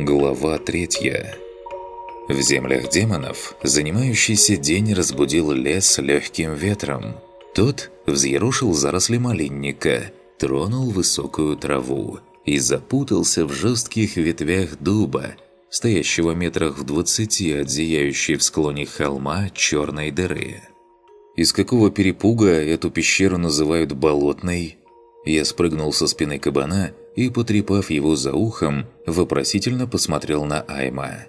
Глава третья. В землях демонов занимающийся день разбудил лес легким ветром. Тот взъерушил заросли малинника, тронул высокую траву и запутался в жестких ветвях дуба, стоящего метрах в двадцати от зияющей в склоне холма черной дыры. Из какого перепуга эту пещеру называют «болотной»? Я спрыгнул со спины кабана и, потрепав его за ухом, вопросительно посмотрел на Айма.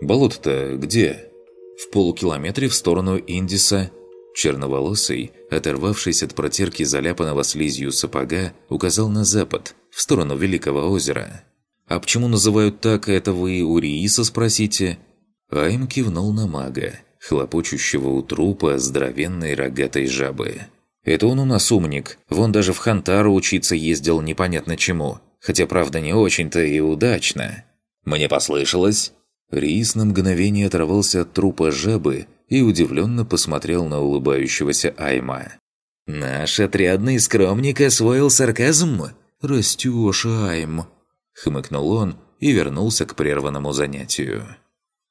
«Болото-то где?» «В полукилометре в сторону Индиса». Черноволосый, оторвавшись от протерки заляпанного слизью сапога, указал на запад, в сторону Великого озера. «А почему называют так, это вы у Рииса спросите?» Айм кивнул на мага, хлопочущего у трупа здоровенной рогатой жабы. «Это он у нас умник. Вон даже в Хантару учиться ездил непонятно чему хотя, правда, не очень-то и удачно. Мне послышалось. Рис на мгновение оторвался от трупа жабы и удивленно посмотрел на улыбающегося Айма. «Наш отрядный скромник освоил сарказм?» «Растёшь, Айм!» – хмыкнул он и вернулся к прерванному занятию.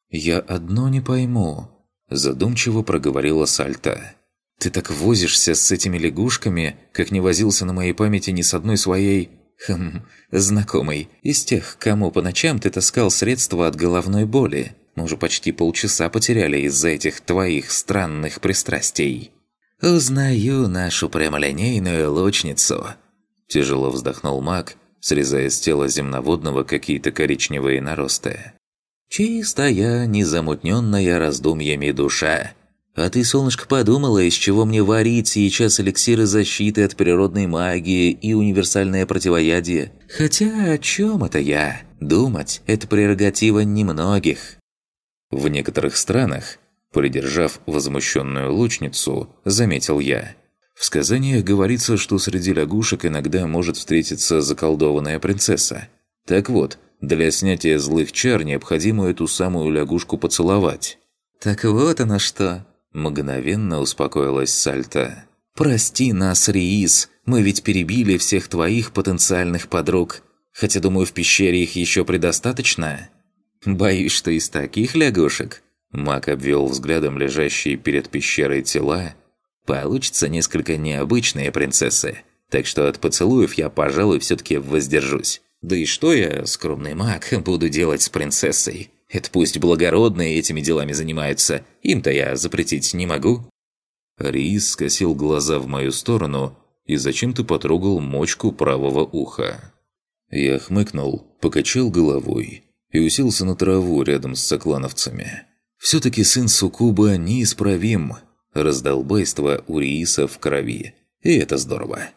«Я одно не пойму», – задумчиво проговорила Сальта. «Ты так возишься с этими лягушками, как не возился на моей памяти ни с одной своей...» Хм, знакомый. Из тех, кому по ночам ты таскал средства от головной боли. Мы уже почти полчаса потеряли из-за этих твоих странных пристрастий. Узнаю нашу прямолинейную лучницу. Тяжело вздохнул маг, срезая с тела земноводного какие-то коричневые наросты. Чистая, незамутненная раздумьями душа. А ты, солнышко, подумала, из чего мне варить сейчас эликсиры защиты от природной магии и универсальное противоядие? Хотя о чем это я? Думать – это прерогатива немногих. В некоторых странах, придержав возмущенную лучницу, заметил я. В сказаниях говорится, что среди лягушек иногда может встретиться заколдованная принцесса. Так вот, для снятия злых чар необходимо эту самую лягушку поцеловать. «Так вот оно что!» Мгновенно успокоилась Сальта. «Прости нас, Риис, мы ведь перебили всех твоих потенциальных подруг. Хотя, думаю, в пещере их еще предостаточно. Боюсь, что из таких лягушек...» Мак обвел взглядом лежащие перед пещерой тела. «Получится несколько необычные принцессы, так что от поцелуев я, пожалуй, все-таки воздержусь. Да и что я, скромный маг, буду делать с принцессой? Это пусть благородные этими делами занимаются, им-то я запретить не могу». Рис скосил глаза в мою сторону и зачем-то потрогал мочку правого уха. Я хмыкнул, покачал головой и уселся на траву рядом с соклановцами. «Все-таки сын Сукуба неисправим. Раздолбайство у Рииса в крови. И это здорово».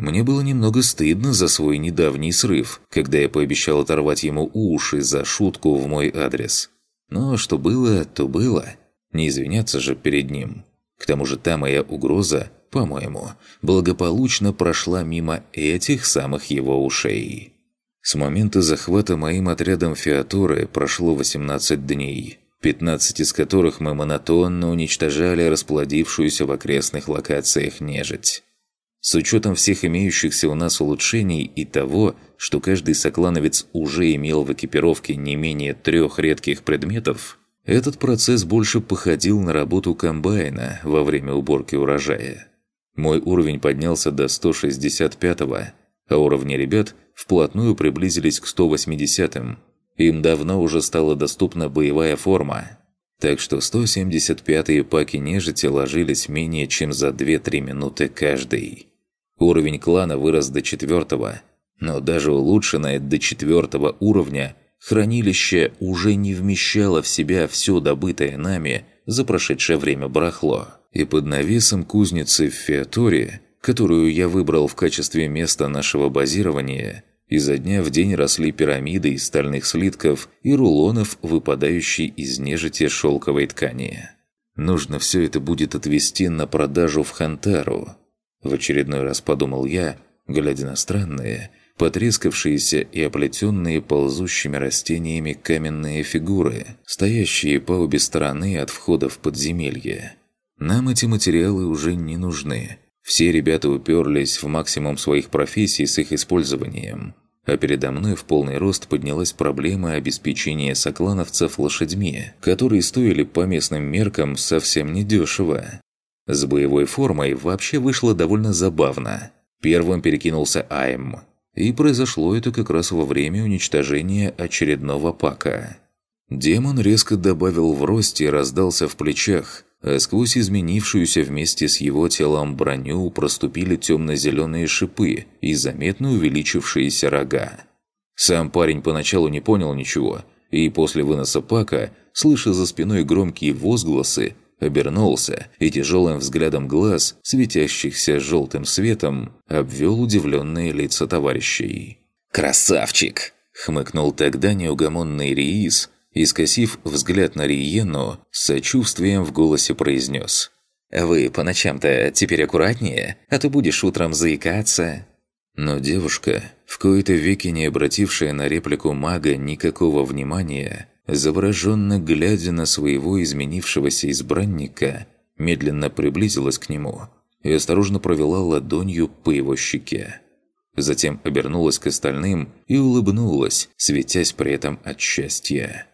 Мне было немного стыдно за свой недавний срыв, когда я пообещал оторвать ему уши за шутку в мой адрес. Но что было, то было. Не извиняться же перед ним. К тому же та моя угроза, по-моему, благополучно прошла мимо этих самых его ушей. С момента захвата моим отрядом Феаторы прошло 18 дней, 15 из которых мы монотонно уничтожали расплодившуюся в окрестных локациях нежить. С учетом всех имеющихся у нас улучшений и того, что каждый соклановец уже имел в экипировке не менее трех редких предметов, этот процесс больше походил на работу комбайна во время уборки урожая. Мой уровень поднялся до 165-го, а уровни ребят вплотную приблизились к 180-м. Им давно уже стала доступна боевая форма. Так что 175-е паки нежити ложились менее чем за 2-3 минуты каждый. Уровень клана вырос до четвертого, но даже улучшенное до четвертого уровня хранилище уже не вмещало в себя все добытое нами за прошедшее время барахло. И под навесом кузницы в Феаторе, которую я выбрал в качестве места нашего базирования, изо дня в день росли пирамиды из стальных слитков и рулонов, выпадающей из нежити шелковой ткани. Нужно все это будет отвезти на продажу в Хантару, в очередной раз подумал я, глядя на странные, потрескавшиеся и оплетенные ползущими растениями каменные фигуры, стоящие по обе стороны от входа в подземелье. Нам эти материалы уже не нужны. Все ребята уперлись в максимум своих профессий с их использованием. А передо мной в полный рост поднялась проблема обеспечения соклановцев лошадьми, которые стоили по местным меркам совсем недешево. С боевой формой вообще вышло довольно забавно. Первым перекинулся Айм. И произошло это как раз во время уничтожения очередного пака. Демон резко добавил в росте и раздался в плечах, а сквозь изменившуюся вместе с его телом броню проступили темно-зеленые шипы и заметно увеличившиеся рога. Сам парень поначалу не понял ничего, и после выноса пака, слыша за спиной громкие возгласы, обернулся и тяжелым взглядом глаз, светящихся желтым светом, обвел удивленные лица товарищей. «Красавчик!» — хмыкнул тогда неугомонный Риис, и, скосив взгляд на Риену, с сочувствием в голосе произнес. «Вы по ночам-то теперь аккуратнее, а то будешь утром заикаться». Но девушка, в кои-то веки не обратившая на реплику мага никакого внимания, завороженно глядя на своего изменившегося избранника, медленно приблизилась к нему и осторожно провела ладонью по его щеке. Затем обернулась к остальным и улыбнулась, светясь при этом от счастья.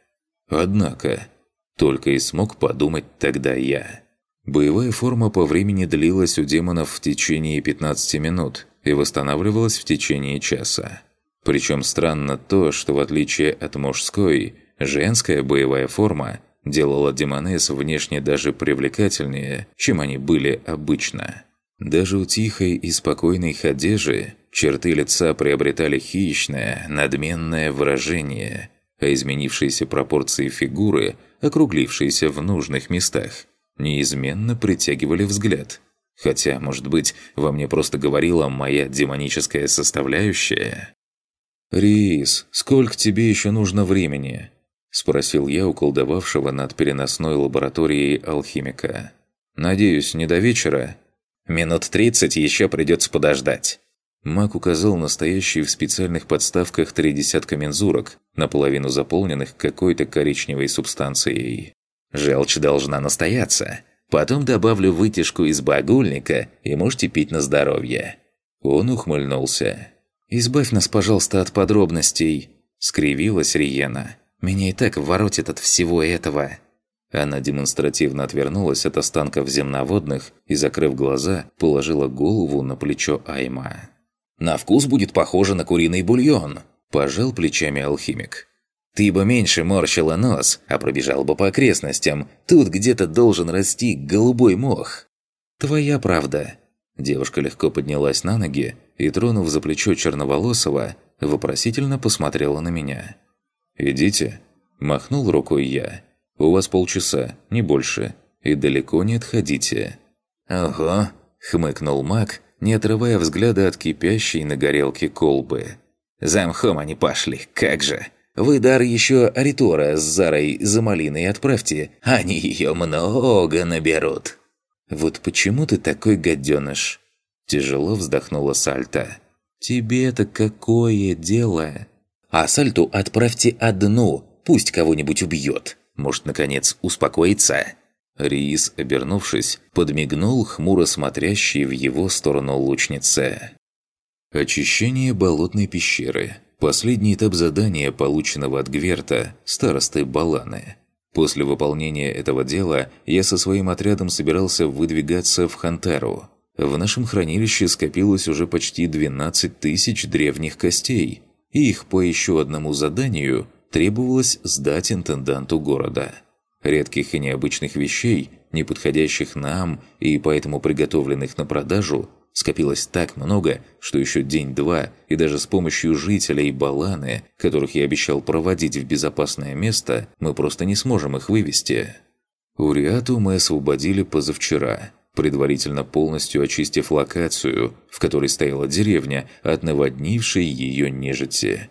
Однако, только и смог подумать тогда я. Боевая форма по времени длилась у демонов в течение 15 минут и восстанавливалась в течение часа. Причем странно то, что в отличие от мужской, женская боевая форма делала демонесс внешне даже привлекательнее, чем они были обычно. Даже у тихой и спокойной Хадежи черты лица приобретали хищное, надменное выражение – а изменившиеся пропорции фигуры, округлившиеся в нужных местах, неизменно притягивали взгляд. Хотя, может быть, во мне просто говорила моя демоническая составляющая. «Рис, сколько тебе еще нужно времени?» – спросил я у колдовавшего над переносной лабораторией алхимика. «Надеюсь, не до вечера?» «Минут тридцать еще придется подождать». Маг указал настоящие в специальных подставках три десятка мензурок, наполовину заполненных какой-то коричневой субстанцией. «Желчь должна настояться. Потом добавлю вытяжку из багульника, и можете пить на здоровье». Он ухмыльнулся. «Избавь нас, пожалуйста, от подробностей», — скривилась Риена. «Меня и так воротит от всего этого». Она демонстративно отвернулась от останков земноводных и, закрыв глаза, положила голову на плечо Айма. На вкус будет похоже на куриный бульон», – пожал плечами алхимик. «Ты бы меньше морщила нос, а пробежал бы по окрестностям. Тут где-то должен расти голубой мох». «Твоя правда». Девушка легко поднялась на ноги и, тронув за плечо черноволосого, вопросительно посмотрела на меня. «Идите», – махнул рукой я. «У вас полчаса, не больше, и далеко не отходите». «Ого», – хмыкнул маг не отрывая взгляда от кипящей на горелке колбы. «Замхом они пошли, как же! Вы дар еще Аритора с Зарой за малиной отправьте, они ее много наберут!» «Вот почему ты такой гаденыш?» Тяжело вздохнула Сальта. «Тебе-то какое дело?» «А Сальту отправьте одну, пусть кого-нибудь убьет. Может, наконец, успокоится?» Риис, обернувшись, подмигнул хмуро смотрящей в его сторону лучнице. Очищение болотной пещеры. Последний этап задания, полученного от Гверта, старосты Баланы. После выполнения этого дела я со своим отрядом собирался выдвигаться в Хантару. В нашем хранилище скопилось уже почти 12 тысяч древних костей, и их по еще одному заданию требовалось сдать интенданту города – редких и необычных вещей, не подходящих нам и поэтому приготовленных на продажу, скопилось так много, что еще день-два, и даже с помощью жителей Баланы, которых я обещал проводить в безопасное место, мы просто не сможем их вывести. Уриату мы освободили позавчера, предварительно полностью очистив локацию, в которой стояла деревня, от наводнившей ее нежити.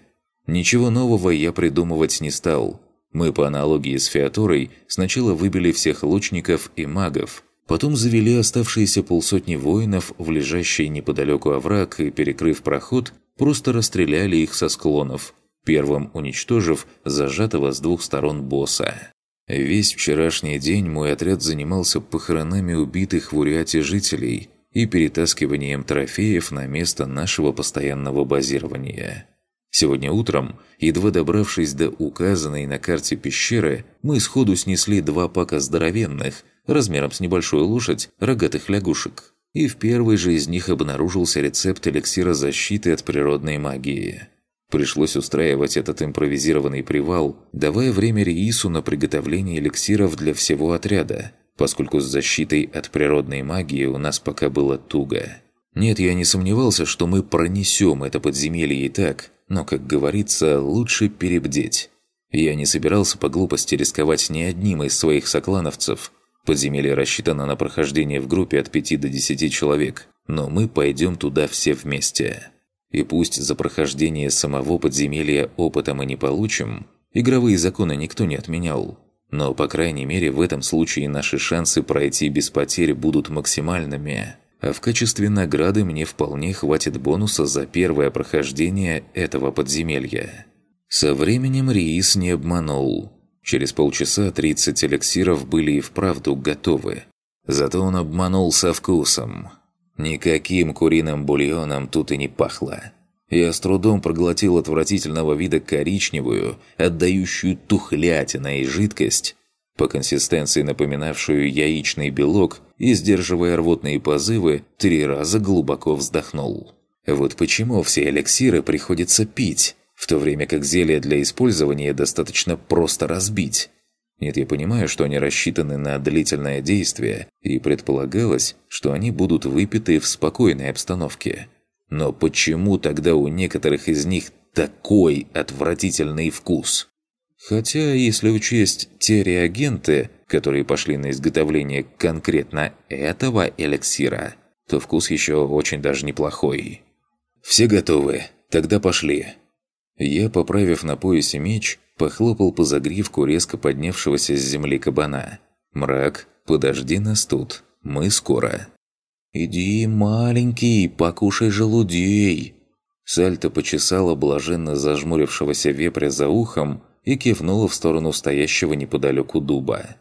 Ничего нового я придумывать не стал – мы, по аналогии с Феатурой, сначала выбили всех лучников и магов, потом завели оставшиеся полсотни воинов в лежащий неподалеку овраг и, перекрыв проход, просто расстреляли их со склонов, первым уничтожив зажатого с двух сторон босса. Весь вчерашний день мой отряд занимался похоронами убитых в Уриате жителей и перетаскиванием трофеев на место нашего постоянного базирования. Сегодня утром, едва добравшись до указанной на карте пещеры, мы сходу снесли два пака здоровенных, размером с небольшую лошадь, рогатых лягушек. И в первой же из них обнаружился рецепт эликсира защиты от природной магии. Пришлось устраивать этот импровизированный привал, давая время Риису на приготовление эликсиров для всего отряда, поскольку с защитой от природной магии у нас пока было туго. Нет, я не сомневался, что мы пронесем это подземелье и так, но, как говорится, лучше перебдеть. Я не собирался по глупости рисковать ни одним из своих соклановцев. Подземелье рассчитано на прохождение в группе от 5 до 10 человек, но мы пойдем туда все вместе. И пусть за прохождение самого подземелья опыта мы не получим, игровые законы никто не отменял. Но, по крайней мере, в этом случае наши шансы пройти без потерь будут максимальными а в качестве награды мне вполне хватит бонуса за первое прохождение этого подземелья. Со временем Риис не обманул. Через полчаса 30 эликсиров были и вправду готовы. Зато он обманул со вкусом. Никаким куриным бульоном тут и не пахло. Я с трудом проглотил отвратительного вида коричневую, отдающую тухлятиной жидкость, по консистенции напоминавшую яичный белок, и, сдерживая рвотные позывы, три раза глубоко вздохнул. Вот почему все эликсиры приходится пить, в то время как зелья для использования достаточно просто разбить. Нет, я понимаю, что они рассчитаны на длительное действие, и предполагалось, что они будут выпиты в спокойной обстановке. Но почему тогда у некоторых из них такой отвратительный вкус? Хотя, если учесть те реагенты, которые пошли на изготовление конкретно этого эликсира, то вкус еще очень даже неплохой. «Все готовы? Тогда пошли!» Я, поправив на поясе меч, похлопал по загривку резко поднявшегося с земли кабана. «Мрак, подожди нас тут, мы скоро!» «Иди, маленький, покушай желудей!» Сальто почесала блаженно зажмурившегося вепря за ухом, и кивнула в сторону стоящего неподалеку дуба.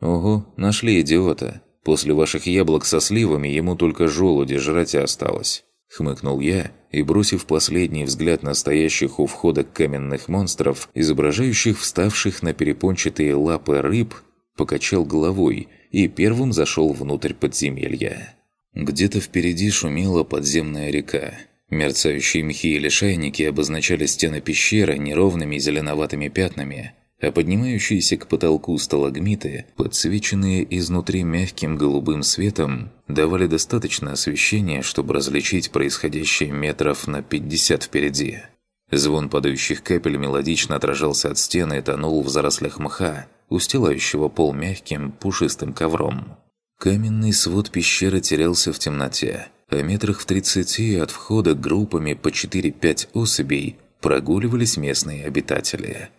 «Ого, нашли идиота. После ваших яблок со сливами ему только желуди жрать и осталось». Хмыкнул я и, бросив последний взгляд на стоящих у входа каменных монстров, изображающих вставших на перепончатые лапы рыб, покачал головой и первым зашел внутрь подземелья. Где-то впереди шумела подземная река, Мерцающие мхи и лишайники обозначали стены пещеры неровными зеленоватыми пятнами, а поднимающиеся к потолку сталагмиты, подсвеченные изнутри мягким голубым светом, давали достаточно освещения, чтобы различить происходящее метров на 50 впереди. Звон падающих капель мелодично отражался от стены и тонул в зарослях мха, устилающего пол мягким, пушистым ковром. Каменный свод пещеры терялся в темноте – а метрах в тридцати от входа группами по 4-5 особей прогуливались местные обитатели.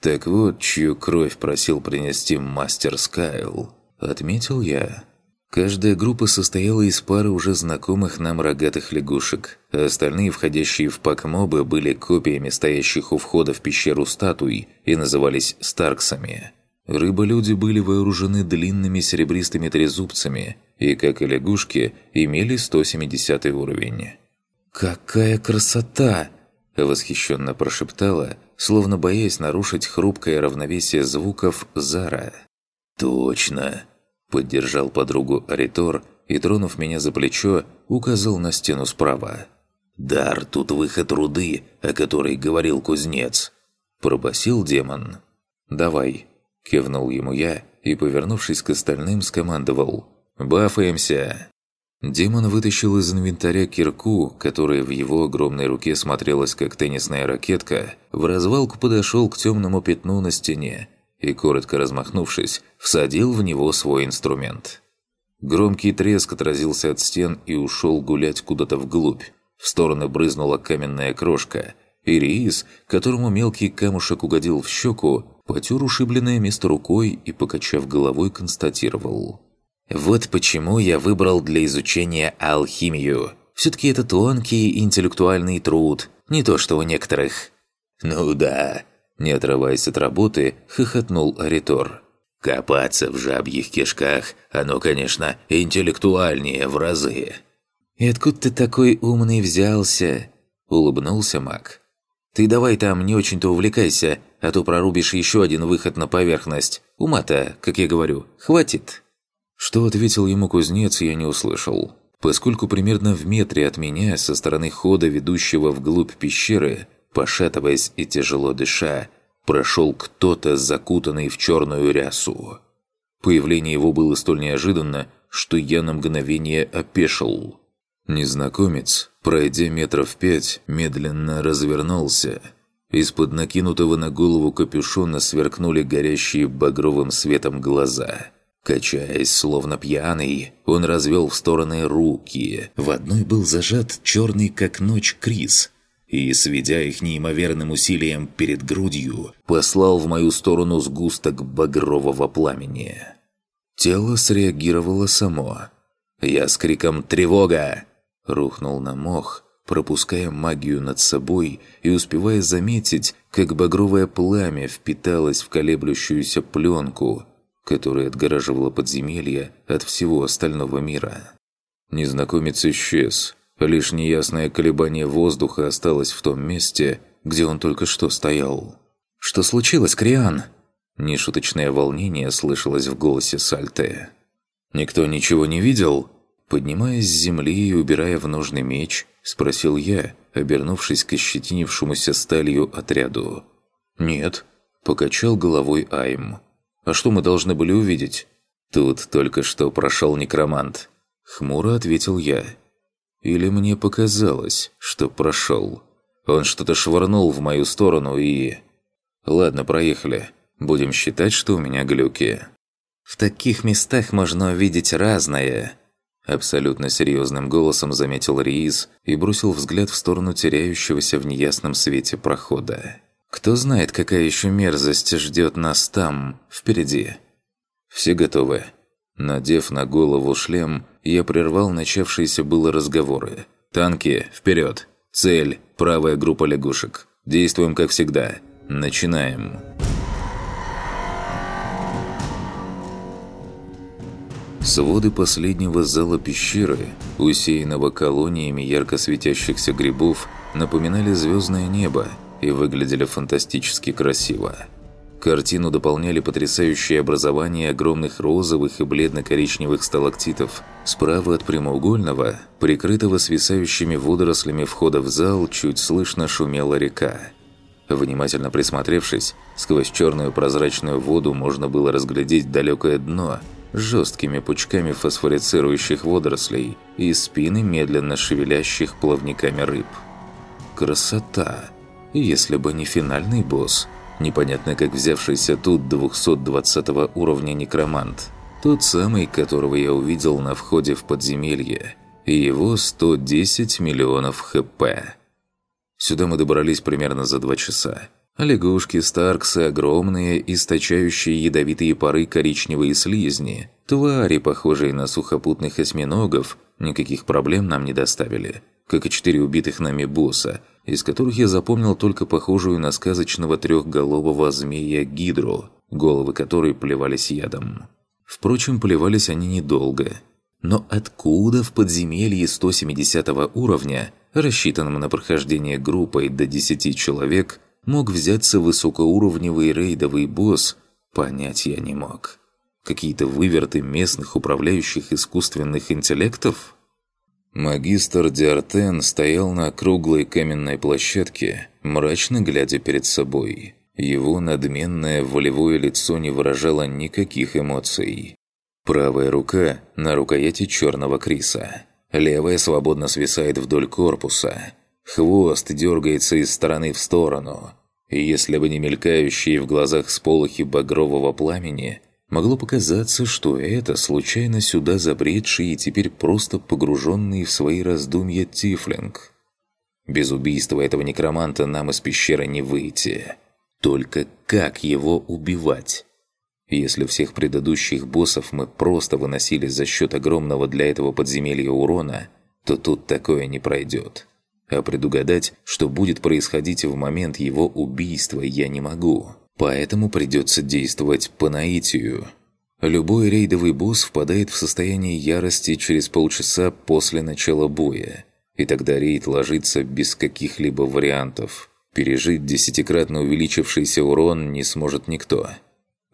«Так вот, чью кровь просил принести мастер Скайл», — отметил я. Каждая группа состояла из пары уже знакомых нам рогатых лягушек, а остальные, входящие в пак мобы, были копиями стоящих у входа в пещеру статуй и назывались «старксами». Рыболюди были вооружены длинными серебристыми трезубцами и, как и лягушки, имели 170 уровень. «Какая красота!» – восхищенно прошептала, словно боясь нарушить хрупкое равновесие звуков Зара. «Точно!» – поддержал подругу Аритор и, тронув меня за плечо, указал на стену справа. «Дар, тут выход руды, о которой говорил кузнец!» – пробасил демон. «Давай!» Кивнул ему я и, повернувшись к остальным, скомандовал «Бафаемся!». Демон вытащил из инвентаря кирку, которая в его огромной руке смотрелась как теннисная ракетка, в развалку подошел к темному пятну на стене и, коротко размахнувшись, всадил в него свой инструмент. Громкий треск отразился от стен и ушел гулять куда-то вглубь. В стороны брызнула каменная крошка, и Риис, которому мелкий камушек угодил в щеку, Потер ушибленное место рукой и, покачав головой, констатировал. «Вот почему я выбрал для изучения алхимию. Все-таки это тонкий интеллектуальный труд, не то что у некоторых». «Ну да», – не отрываясь от работы, хохотнул Аритор. Копаться в жабьих кишках, оно, конечно, интеллектуальнее в разы. «И откуда ты такой умный взялся?» – улыбнулся маг. «Ты давай там не очень-то увлекайся, а то прорубишь еще один выход на поверхность. Ума-то, как я говорю, хватит». Что ответил ему кузнец, я не услышал. Поскольку примерно в метре от меня, со стороны хода, ведущего вглубь пещеры, пошатываясь и тяжело дыша, прошел кто-то, закутанный в черную рясу. Появление его было столь неожиданно, что я на мгновение опешил. Незнакомец, пройдя метров пять, медленно развернулся. Из-под накинутого на голову капюшона сверкнули горящие багровым светом глаза. Качаясь, словно пьяный, он развел в стороны руки. В одной был зажат черный как ночь Крис – и, сведя их неимоверным усилием перед грудью, послал в мою сторону сгусток багрового пламени. Тело среагировало само. Я с криком «Тревога!» рухнул на мох, пропуская магию над собой и успевая заметить, как багровое пламя впиталось в колеблющуюся пленку, которая отгораживала подземелье от всего остального мира. Незнакомец исчез, Лишь неясное колебание воздуха осталось в том месте, где он только что стоял. «Что случилось, Криан?» Нешуточное волнение слышалось в голосе Сальте. «Никто ничего не видел?» Поднимаясь с земли и убирая в нужный меч, спросил я, обернувшись к ощетинившемуся сталью отряду. «Нет», – покачал головой Айм. «А что мы должны были увидеть?» «Тут только что прошел некромант», – хмуро ответил я. Или мне показалось, что прошел. Он что-то швырнул в мою сторону и... Ладно, проехали. Будем считать, что у меня глюки. В таких местах можно увидеть разное. Абсолютно серьезным голосом заметил Риис и бросил взгляд в сторону теряющегося в неясном свете прохода. «Кто знает, какая еще мерзость ждет нас там, впереди?» «Все готовы?» Надев на голову шлем, я прервал начавшиеся было разговоры. «Танки, вперед! Цель – правая группа лягушек. Действуем как всегда. Начинаем!» Своды последнего зала пещеры, усеянного колониями ярко светящихся грибов, напоминали звездное небо и выглядели фантастически красиво. Картину дополняли потрясающие образования огромных розовых и бледно-коричневых сталактитов. Справа от прямоугольного, прикрытого свисающими водорослями входа в зал, чуть слышно шумела река. Внимательно присмотревшись, сквозь черную прозрачную воду можно было разглядеть далекое дно с жесткими пучками фосфорицирующих водорослей и спины медленно шевелящих плавниками рыб. Красота! Если бы не финальный босс – непонятно как взявшийся тут 220 уровня некромант. Тот самый, которого я увидел на входе в подземелье. И его 110 миллионов хп. Сюда мы добрались примерно за два часа. Лягушки Старксы огромные, источающие ядовитые пары коричневые слизни. Твари, похожие на сухопутных осьминогов, никаких проблем нам не доставили. Как и четыре убитых нами босса, из которых я запомнил только похожую на сказочного трехголового змея Гидру, головы которой плевались ядом. Впрочем, плевались они недолго. Но откуда в подземелье 170 уровня, рассчитанном на прохождение группой до 10 человек, мог взяться высокоуровневый рейдовый босс, понять я не мог. Какие-то выверты местных управляющих искусственных интеллектов – Магистр Диартен стоял на круглой каменной площадке, мрачно глядя перед собой. Его надменное волевое лицо не выражало никаких эмоций. Правая рука на рукояти черного криса. Левая свободно свисает вдоль корпуса. Хвост дергается из стороны в сторону. Если бы не мелькающие в глазах сполохи багрового пламени – Могло показаться, что это случайно сюда забредший и теперь просто погруженный в свои раздумья Тифлинг. Без убийства этого некроманта нам из пещеры не выйти. Только как его убивать? Если всех предыдущих боссов мы просто выносили за счет огромного для этого подземелья урона, то тут такое не пройдет. А предугадать, что будет происходить в момент его убийства, я не могу. Поэтому придется действовать по наитию – Любой рейдовый босс впадает в состояние ярости через полчаса после начала боя, и тогда рейд ложится без каких-либо вариантов. Пережить десятикратно увеличившийся урон не сможет никто.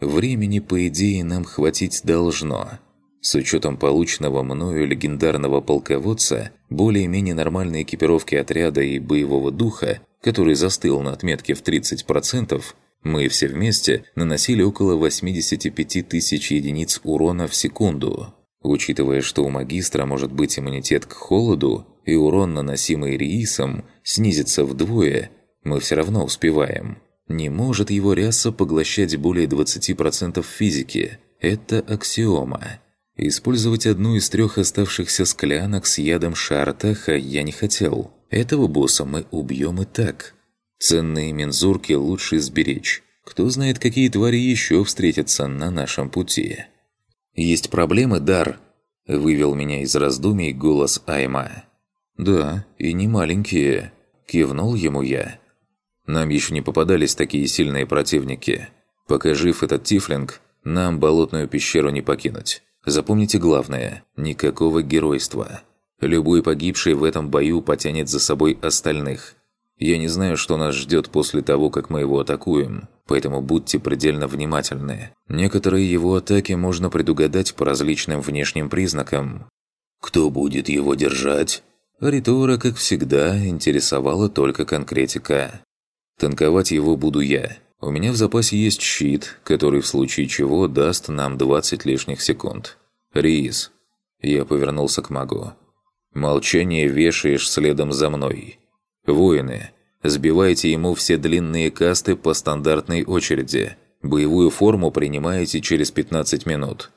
Времени, по идее, нам хватить должно. С учетом полученного мною легендарного полководца, более-менее нормальной экипировки отряда и боевого духа, который застыл на отметке в 30%, мы все вместе наносили около 85 тысяч единиц урона в секунду. Учитывая, что у магистра может быть иммунитет к холоду, и урон, наносимый Риисом, снизится вдвое, мы все равно успеваем. Не может его ряса поглощать более 20% физики. Это аксиома. Использовать одну из трех оставшихся склянок с ядом Шартаха я не хотел. Этого босса мы убьем и так. Ценные мензурки лучше сберечь. Кто знает, какие твари еще встретятся на нашем пути. «Есть проблемы, Дар?» – вывел меня из раздумий голос Айма. «Да, и не маленькие», – кивнул ему я. «Нам еще не попадались такие сильные противники. Пока жив этот тифлинг, нам болотную пещеру не покинуть. Запомните главное – никакого геройства. Любой погибший в этом бою потянет за собой остальных. Я не знаю, что нас ждет после того, как мы его атакуем, поэтому будьте предельно внимательны. Некоторые его атаки можно предугадать по различным внешним признакам. Кто будет его держать? Ритура, как всегда, интересовала только конкретика. Танковать его буду я. У меня в запасе есть щит, который в случае чего даст нам 20 лишних секунд. Риз. Я повернулся к магу. Молчание вешаешь следом за мной. Воины, сбивайте ему все длинные касты по стандартной очереди. Боевую форму принимаете через 15 минут.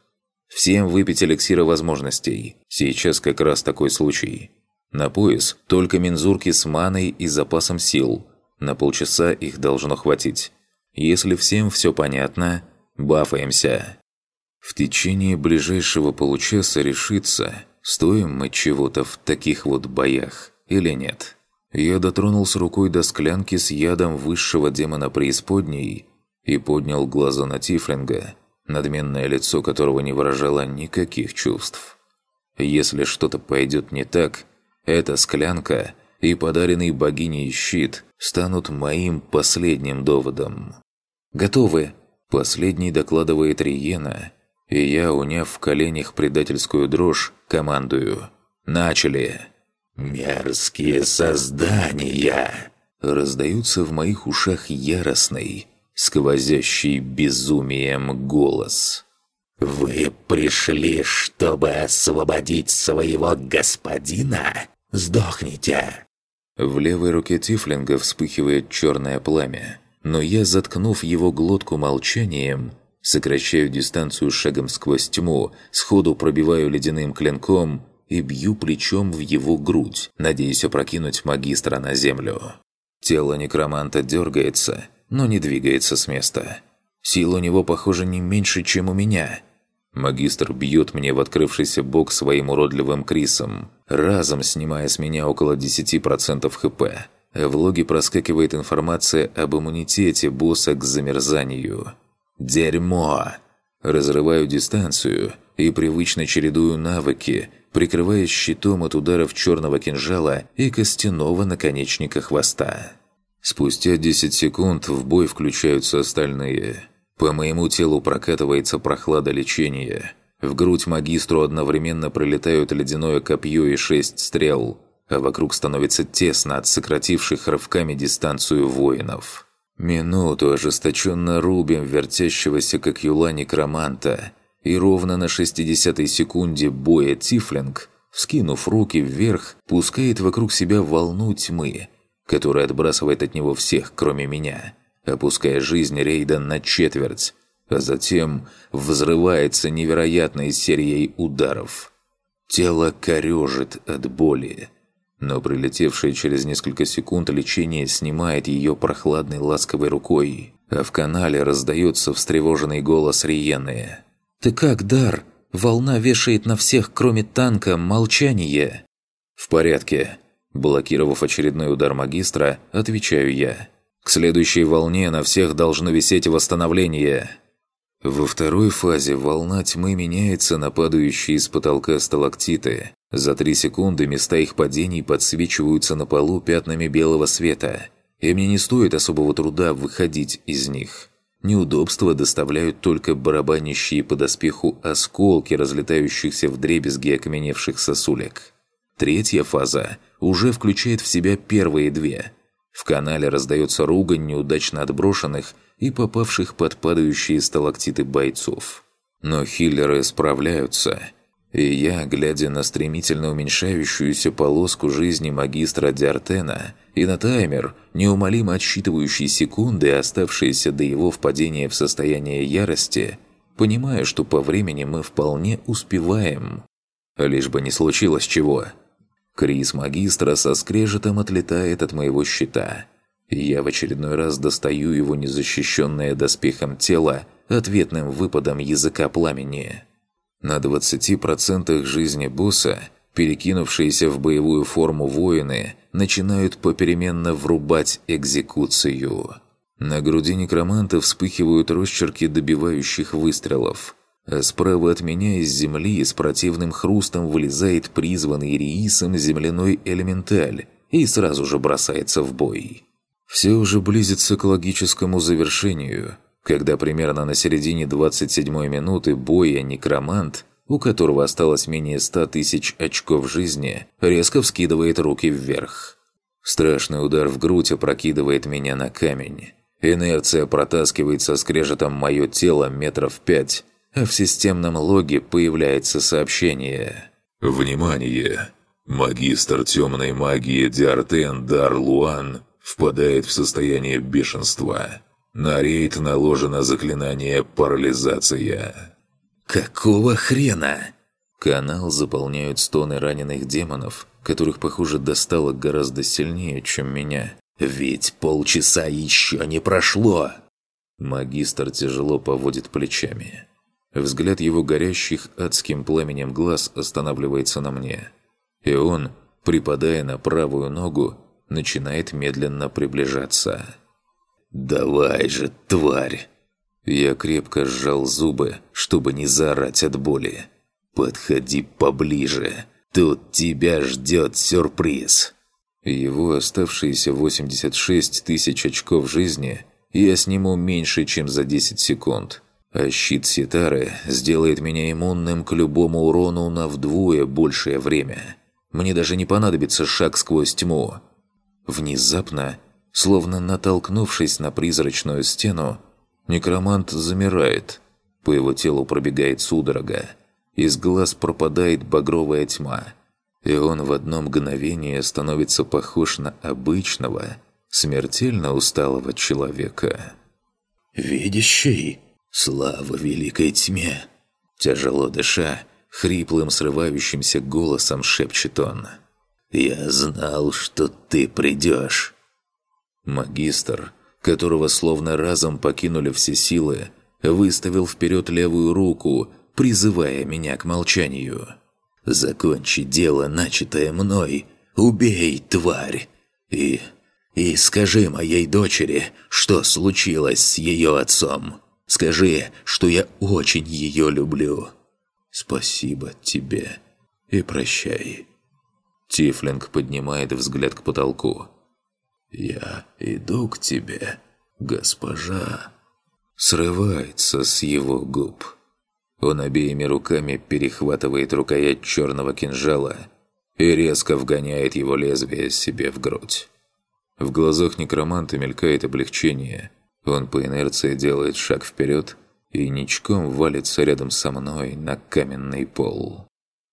Всем выпить эликсира возможностей. Сейчас как раз такой случай. На пояс только мензурки с маной и запасом сил. На полчаса их должно хватить. Если всем все понятно, бафаемся. В течение ближайшего получаса решится, стоим мы чего-то в таких вот боях или нет. Я дотронулся рукой до склянки с ядом высшего демона преисподней и поднял глаза на Тифлинга, надменное лицо которого не выражало никаких чувств. Если что-то пойдет не так, эта склянка и подаренный богиней щит станут моим последним доводом. «Готовы!» – последний докладывает Риена, и я, уняв в коленях предательскую дрожь, командую. «Начали!» «Мерзкие создания!» Раздаются в моих ушах яростный, сквозящий безумием голос. «Вы пришли, чтобы освободить своего господина? Сдохните!» В левой руке Тифлинга вспыхивает черное пламя, но я, заткнув его глотку молчанием, сокращаю дистанцию шагом сквозь тьму, сходу пробиваю ледяным клинком и бью плечом в его грудь, надеясь опрокинуть магистра на землю. Тело некроманта дергается, но не двигается с места. Сил у него, похоже, не меньше, чем у меня. Магистр бьет мне в открывшийся бок своим уродливым крисом, разом снимая с меня около 10% хп. В логе проскакивает информация об иммунитете босса к замерзанию. «Дерьмо!» Разрываю дистанцию и привычно чередую навыки, прикрываясь щитом от ударов черного кинжала и костяного наконечника хвоста. Спустя 10 секунд в бой включаются остальные. По моему телу прокатывается прохлада лечения. В грудь магистру одновременно пролетают ледяное копье и шесть стрел, а вокруг становится тесно от сокративших рывками дистанцию воинов. Минуту ожесточенно рубим вертящегося как юла некроманта – и ровно на 60-й секунде боя Тифлинг, вскинув руки вверх, пускает вокруг себя волну тьмы, которая отбрасывает от него всех, кроме меня, опуская жизнь Рейда на четверть, а затем взрывается невероятной серией ударов. Тело корежит от боли, но прилетевшее через несколько секунд лечение снимает ее прохладной ласковой рукой, а в канале раздается встревоженный голос Риены – «Ты как, Дар? Волна вешает на всех, кроме танка, молчание!» «В порядке». Блокировав очередной удар магистра, отвечаю я. «К следующей волне на всех должно висеть восстановление». Во второй фазе волна тьмы меняется на падающие из потолка сталактиты. За три секунды места их падений подсвечиваются на полу пятнами белого света, и мне не стоит особого труда выходить из них. Неудобства доставляют только барабанящие по доспеху осколки разлетающихся в дребезги окаменевших сосулек. Третья фаза уже включает в себя первые две. В канале раздается ругань неудачно отброшенных – и попавших под падающие сталактиты бойцов. Но хиллеры справляются, и я, глядя на стремительно уменьшающуюся полоску жизни магистра Диартена и на таймер, неумолимо отсчитывающий секунды, оставшиеся до его впадения в состояние ярости, понимаю, что по времени мы вполне успеваем. Лишь бы не случилось чего. Крис магистра со скрежетом отлетает от моего щита – я в очередной раз достаю его незащищенное доспехом тело ответным выпадом языка пламени. На 20% жизни босса, перекинувшиеся в боевую форму воины, начинают попеременно врубать экзекуцию. На груди некроманта вспыхивают росчерки добивающих выстрелов, а справа от меня из земли с противным хрустом вылезает призванный Риисом земляной элементаль и сразу же бросается в бой. Все уже близится к логическому завершению, когда примерно на середине 27-й минуты боя некромант, у которого осталось менее 100 тысяч очков жизни, резко вскидывает руки вверх. Страшный удар в грудь опрокидывает меня на камень. Инерция протаскивает со скрежетом мое тело метров пять, а в системном логе появляется сообщение. «Внимание! Магистр темной магии Диартен Дар Луан впадает в состояние бешенства. На рейд наложено заклинание «Парализация». «Какого хрена?» Канал заполняют стоны раненых демонов, которых, похоже, достало гораздо сильнее, чем меня. «Ведь полчаса еще не прошло!» Магистр тяжело поводит плечами. Взгляд его горящих адским пламенем глаз останавливается на мне. И он, припадая на правую ногу, начинает медленно приближаться. «Давай же, тварь!» Я крепко сжал зубы, чтобы не заорать от боли. «Подходи поближе, тут тебя ждет сюрприз!» Его оставшиеся 86 тысяч очков жизни я сниму меньше, чем за 10 секунд. А щит Ситары сделает меня иммунным к любому урону на вдвое большее время. Мне даже не понадобится шаг сквозь тьму. Внезапно, словно натолкнувшись на призрачную стену, некромант замирает. По его телу пробегает судорога. Из глаз пропадает багровая тьма. И он в одно мгновение становится похож на обычного, смертельно усталого человека. «Видящий! Слава великой тьме!» Тяжело дыша, хриплым срывающимся голосом шепчет он – «Я знал, что ты придешь». Магистр, которого словно разом покинули все силы, выставил вперед левую руку, призывая меня к молчанию. «Закончи дело, начатое мной. Убей, тварь! И... и скажи моей дочери, что случилось с ее отцом. Скажи, что я очень ее люблю. Спасибо тебе и прощай». Тифлинг поднимает взгляд к потолку. «Я иду к тебе, госпожа». Срывается с его губ. Он обеими руками перехватывает рукоять черного кинжала и резко вгоняет его лезвие себе в грудь. В глазах некроманта мелькает облегчение. Он по инерции делает шаг вперед и ничком валится рядом со мной на каменный пол.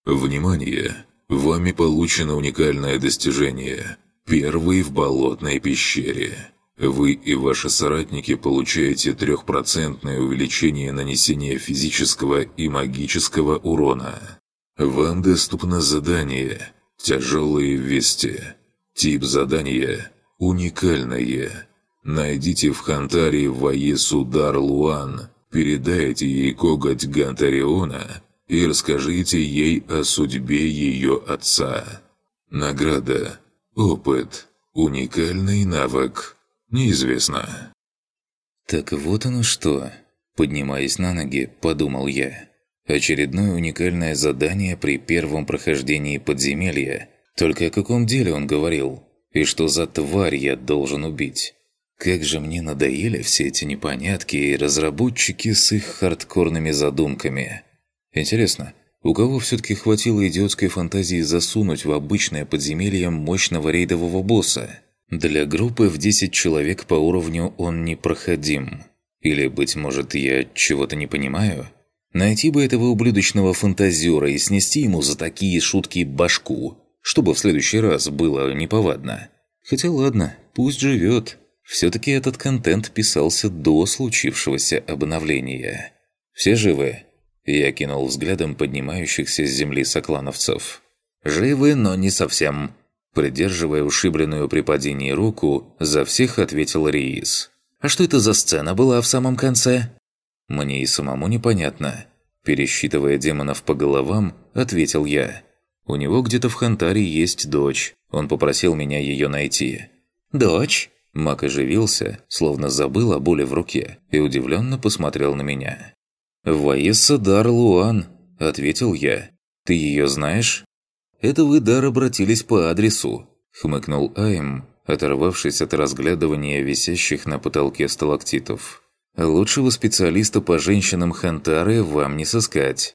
«Внимание! Вами получено уникальное достижение. Первый в болотной пещере. Вы и ваши соратники получаете трехпроцентное увеличение нанесения физического и магического урона. Вам доступно задание «Тяжелые вести». Тип задания «Уникальное». Найдите в Хантаре Ваесу Дар Луан, передайте ей коготь Гантариона и расскажите ей о судьбе ее отца. Награда, опыт, уникальный навык, неизвестно. Так вот оно что. Поднимаясь на ноги, подумал я. Очередное уникальное задание при первом прохождении подземелья. Только о каком деле он говорил? И что за тварь я должен убить? Как же мне надоели все эти непонятки и разработчики с их хардкорными задумками. Интересно, у кого все-таки хватило идиотской фантазии засунуть в обычное подземелье мощного рейдового босса? Для группы в 10 человек по уровню он непроходим. Или, быть может, я чего-то не понимаю? Найти бы этого ублюдочного фантазера и снести ему за такие шутки башку, чтобы в следующий раз было неповадно. Хотя ладно, пусть живет. Все-таки этот контент писался до случившегося обновления. «Все живы?» Я кинул взглядом поднимающихся с земли соклановцев. «Живы, но не совсем». Придерживая ушибленную при падении руку, за всех ответил Риис. «А что это за сцена была в самом конце?» «Мне и самому непонятно». Пересчитывая демонов по головам, ответил я. «У него где-то в Хантаре есть дочь. Он попросил меня ее найти». «Дочь?» Мак оживился, словно забыл о боли в руке, и удивленно посмотрел на меня. «Ваесса Дар Луан», — ответил я. «Ты ее знаешь?» «Это вы, Дар, обратились по адресу», — хмыкнул Айм, оторвавшись от разглядывания висящих на потолке сталактитов. «Лучшего специалиста по женщинам Хантары вам не сыскать».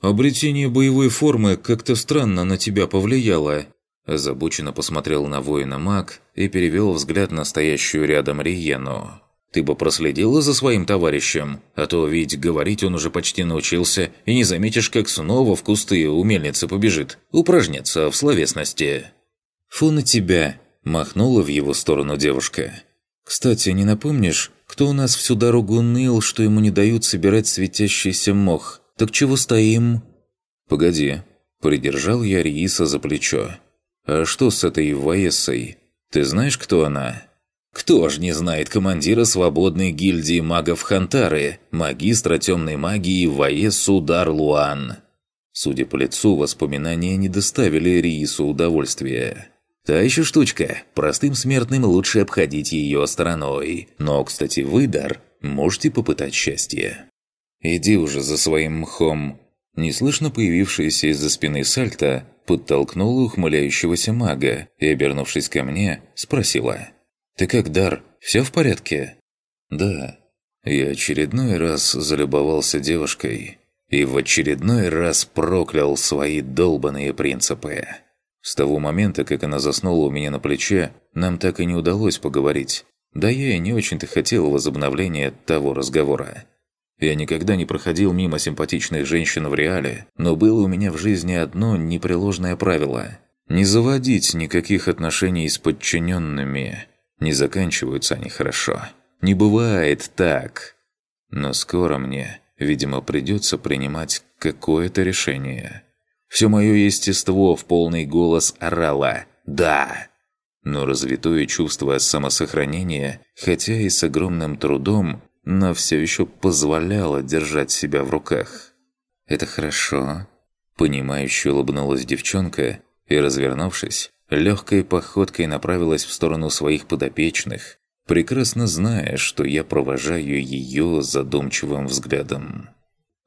«Обретение боевой формы как-то странно на тебя повлияло», Озабоченно посмотрел на воина маг и перевел взгляд на стоящую рядом Риену. «Ты бы проследила за своим товарищем, а то ведь говорить он уже почти научился, и не заметишь, как снова в кусты у мельницы побежит, упражняться в словесности». «Фу на тебя!» – махнула в его сторону девушка. «Кстати, не напомнишь, кто у нас всю дорогу ныл, что ему не дают собирать светящийся мох? Так чего стоим?» «Погоди», – придержал я Рииса за плечо. «А что с этой Ваессой? Ты знаешь, кто она?» «Кто ж не знает командира свободной гильдии магов Хантары, магистра темной магии Ваессу Дарлуан?» Судя по лицу, воспоминания не доставили Риису удовольствия. Та еще штучка. Простым смертным лучше обходить ее стороной. Но, кстати, вы, Дар, можете попытать счастье. «Иди уже за своим мхом». Неслышно появившаяся из-за спины сальто подтолкнула ухмыляющегося мага и, обернувшись ко мне, спросила. «Ты как, Дар, все в порядке?» «Да». Я очередной раз залюбовался девушкой и в очередной раз проклял свои долбанные принципы. С того момента, как она заснула у меня на плече, нам так и не удалось поговорить. Да я и не очень-то хотел возобновления того разговора. Я никогда не проходил мимо симпатичных женщин в реале, но было у меня в жизни одно непреложное правило – не заводить никаких отношений с подчиненными. Не заканчиваются они хорошо. Не бывает так. Но скоро мне, видимо, придется принимать какое-то решение. Все мое естество в полный голос орало «Да!». Но развитое чувство самосохранения, хотя и с огромным трудом, но все еще позволяла держать себя в руках. «Это хорошо», – понимающе улыбнулась девчонка и, развернувшись, легкой походкой направилась в сторону своих подопечных, прекрасно зная, что я провожаю ее задумчивым взглядом.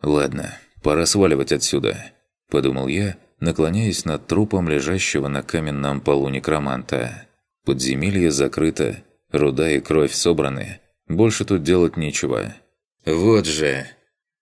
«Ладно, пора сваливать отсюда», – подумал я, наклоняясь над трупом лежащего на каменном полу некроманта. Подземелье закрыто, руда и кровь собраны – больше тут делать нечего. «Вот же!»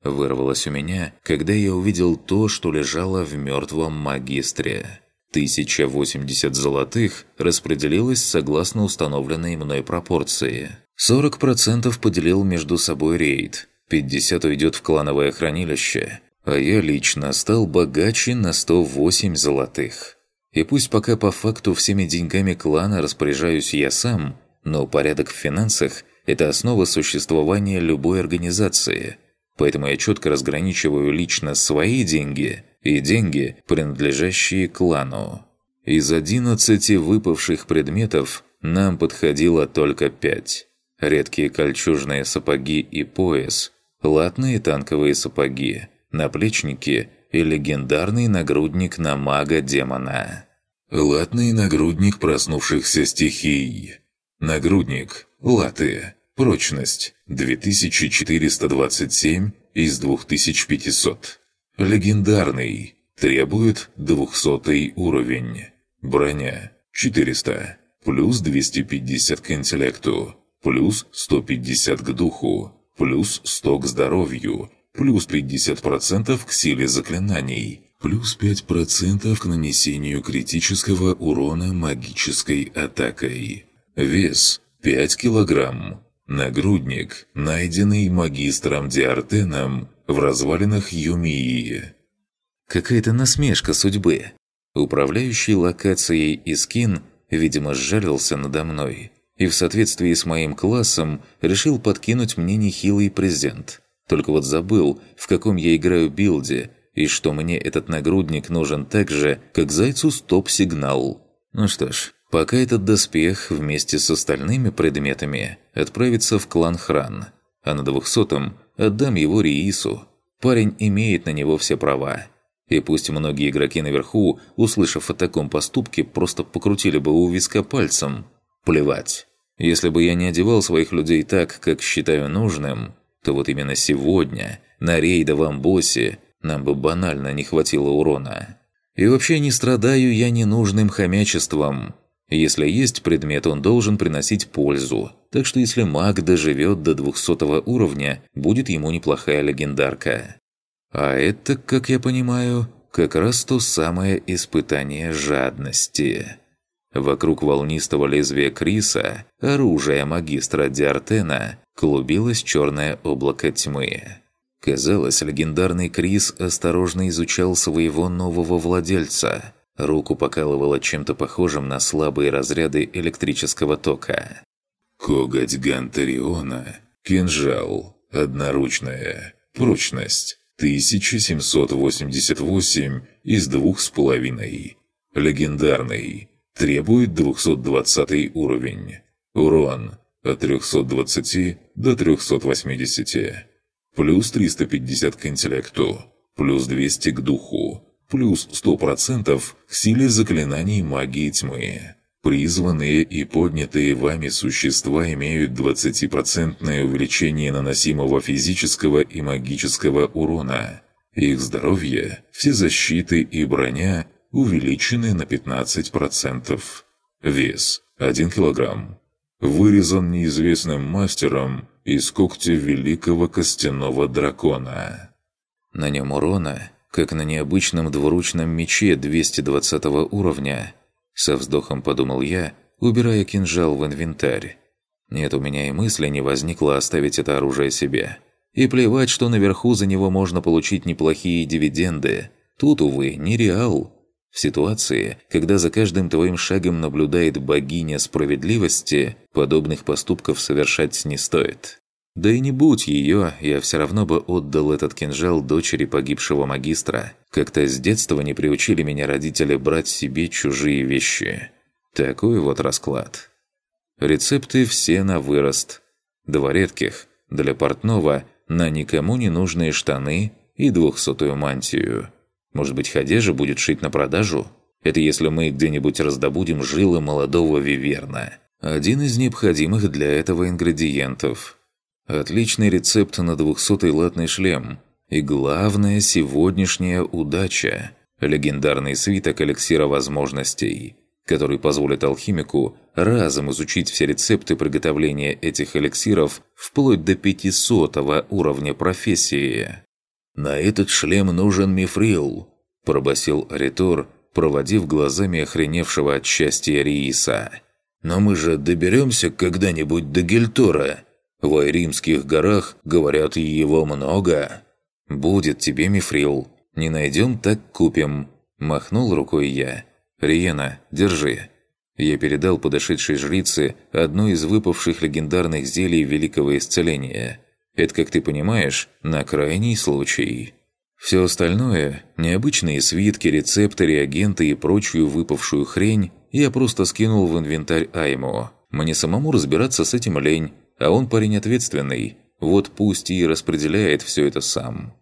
Вырвалось у меня, когда я увидел то, что лежало в мертвом магистре. 1080 золотых распределилось согласно установленной мной пропорции. 40% поделил между собой рейд, 50 уйдет в клановое хранилище, а я лично стал богаче на 108 золотых. И пусть пока по факту всеми деньгами клана распоряжаюсь я сам, но порядок в финансах – это основа существования любой организации. Поэтому я четко разграничиваю лично свои деньги и деньги, принадлежащие клану. Из 11 выпавших предметов нам подходило только 5. Редкие кольчужные сапоги и пояс, латные танковые сапоги, наплечники и легендарный нагрудник на мага-демона. Латный нагрудник проснувшихся стихий. Нагрудник – латы. Прочность – 2427 из 2500. Легендарный. Требует 200 уровень. Броня 400. Плюс 250 к интеллекту. Плюс 150 к духу. Плюс 100 к здоровью. Плюс 50% к силе заклинаний. Плюс 5% к нанесению критического урона магической атакой. Вес 5 килограмм. Нагрудник, найденный магистром Диартеном в развалинах Юмии. Какая-то насмешка судьбы. Управляющий локацией Искин, видимо, сжалился надо мной и в соответствии с моим классом решил подкинуть мне нехилый презент. Только вот забыл, в каком я играю билде, и что мне этот нагрудник нужен так же, как зайцу стоп-сигнал. Ну что ж, пока этот доспех вместе с остальными предметами отправится в клан Хран, а на двухсотом отдам его Риису. Парень имеет на него все права. И пусть многие игроки наверху, услышав о таком поступке, просто покрутили бы у виска пальцем. Плевать. Если бы я не одевал своих людей так, как считаю нужным, то вот именно сегодня, на рейдовом боссе, нам бы банально не хватило урона. И вообще не страдаю я ненужным хомячеством. Если есть предмет, он должен приносить пользу. Так что если маг доживет до 200 уровня, будет ему неплохая легендарка. А это, как я понимаю, как раз то самое испытание жадности. Вокруг волнистого лезвия Криса, оружия магистра Диартена, клубилось черное облако тьмы. Казалось, легендарный Крис осторожно изучал своего нового владельца – Руку покалывало чем-то похожим на слабые разряды электрического тока. Коготь Гантериона. Кинжал. Одноручная. Прочность. 1788 из двух с половиной. Легендарный. Требует 220 уровень. Урон. От 320 до 380. Плюс 350 к интеллекту. Плюс 200 к духу плюс 100% к силе заклинаний магии тьмы. Призванные и поднятые вами существа имеют 20% увеличение наносимого физического и магического урона. Их здоровье, все защиты и броня увеличены на 15%. Вес – 1 кг. Вырезан неизвестным мастером из когтя великого костяного дракона. На нем урона как на необычном двуручном мече 220 уровня. Со вздохом подумал я, убирая кинжал в инвентарь. Нет, у меня и мысли не возникло оставить это оружие себе. И плевать, что наверху за него можно получить неплохие дивиденды. Тут, увы, не реал. В ситуации, когда за каждым твоим шагом наблюдает богиня справедливости, подобных поступков совершать не стоит. Да и не будь ее, я все равно бы отдал этот кинжал дочери погибшего магистра. Как-то с детства не приучили меня родители брать себе чужие вещи. Такой вот расклад. Рецепты все на вырост. Два редких, для портного, на никому не нужные штаны и двухсотую мантию. Может быть, Хадежа будет шить на продажу? Это если мы где-нибудь раздобудем жилы молодого виверна. Один из необходимых для этого ингредиентов – Отличный рецепт на 200-й латный шлем. И главное, сегодняшняя удача. Легендарный свиток эликсира возможностей, который позволит алхимику разом изучить все рецепты приготовления этих эликсиров вплоть до 500 уровня профессии. «На этот шлем нужен мифрил», – пробасил Аритор, проводив глазами охреневшего от счастья Рииса. «Но мы же доберемся когда-нибудь до Гельтора», в Айримских горах, говорят, его много. Будет тебе мифрил. Не найдем, так купим. Махнул рукой я. Риена, держи. Я передал подошедшей жрице одно из выпавших легендарных зелий великого исцеления. Это, как ты понимаешь, на крайний случай. Все остальное – необычные свитки, рецепты, реагенты и прочую выпавшую хрень – я просто скинул в инвентарь Айму. Мне самому разбираться с этим лень, а он парень ответственный, вот пусть и распределяет все это сам.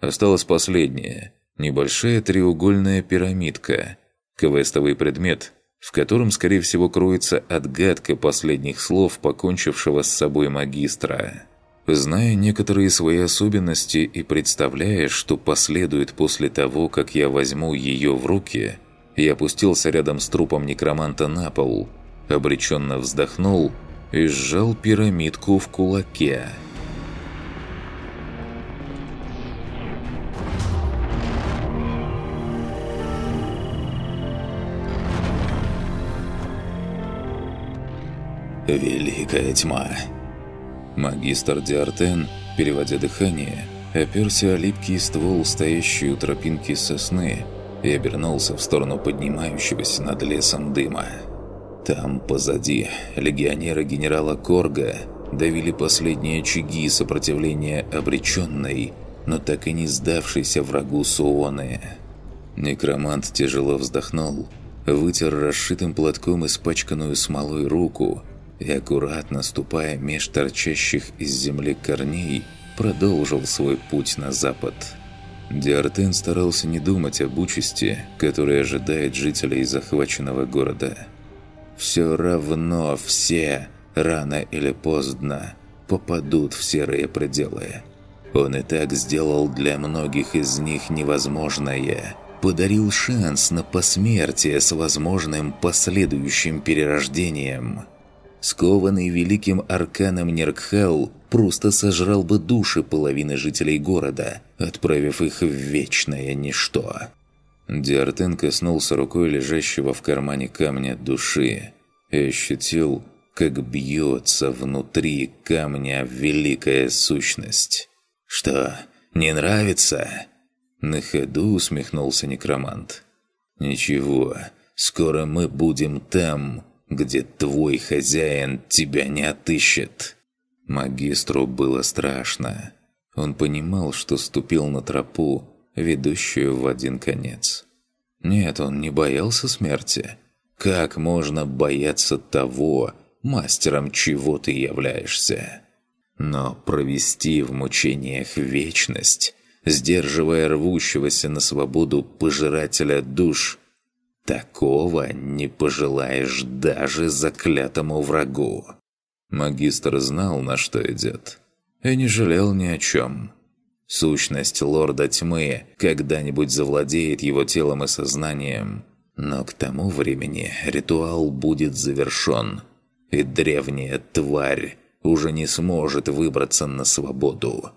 Осталось последнее. Небольшая треугольная пирамидка. Квестовый предмет, в котором, скорее всего, кроется отгадка последних слов покончившего с собой магистра. Зная некоторые свои особенности и представляя, что последует после того, как я возьму ее в руки, я опустился рядом с трупом некроманта на пол, обреченно вздохнул и сжал пирамидку в кулаке. Великая тьма. Магистр Диартен, переводя дыхание, оперся о липкий ствол, стоящий у тропинки сосны, и обернулся в сторону поднимающегося над лесом дыма. Там, позади, легионеры генерала Корга давили последние очаги сопротивления обреченной, но так и не сдавшейся врагу Суоны. Некромант тяжело вздохнул, вытер расшитым платком испачканную смолой руку и, аккуратно ступая меж торчащих из земли корней, продолжил свой путь на запад. Диартен старался не думать об участи, которая ожидает жителей захваченного города. Все равно все, рано или поздно, попадут в серые пределы. Он и так сделал для многих из них невозможное. Подарил шанс на посмертие с возможным последующим перерождением. Скованный великим арканом Неркхал просто сожрал бы души половины жителей города, отправив их в вечное ничто. Диартен коснулся рукой лежащего в кармане камня души и ощутил, как бьется внутри камня великая сущность. «Что, не нравится?» На ходу усмехнулся некромант. «Ничего, скоро мы будем там, где твой хозяин тебя не отыщет». Магистру было страшно. Он понимал, что ступил на тропу, ведущую в один конец. Нет, он не боялся смерти. Как можно бояться того, мастером чего ты являешься? Но провести в мучениях вечность, сдерживая рвущегося на свободу пожирателя душ, такого не пожелаешь даже заклятому врагу. Магистр знал, на что идет, и не жалел ни о чем. Сущность лорда тьмы когда-нибудь завладеет его телом и сознанием, но к тому времени ритуал будет завершен, и древняя тварь уже не сможет выбраться на свободу.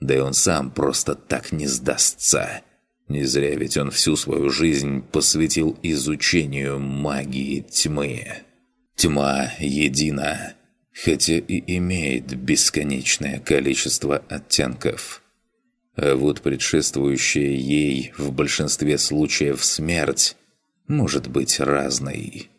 Да и он сам просто так не сдастся. Не зря ведь он всю свою жизнь посвятил изучению магии тьмы. Тьма едина, хотя и имеет бесконечное количество оттенков. А вот предшествующая ей в большинстве случаев смерть может быть разной.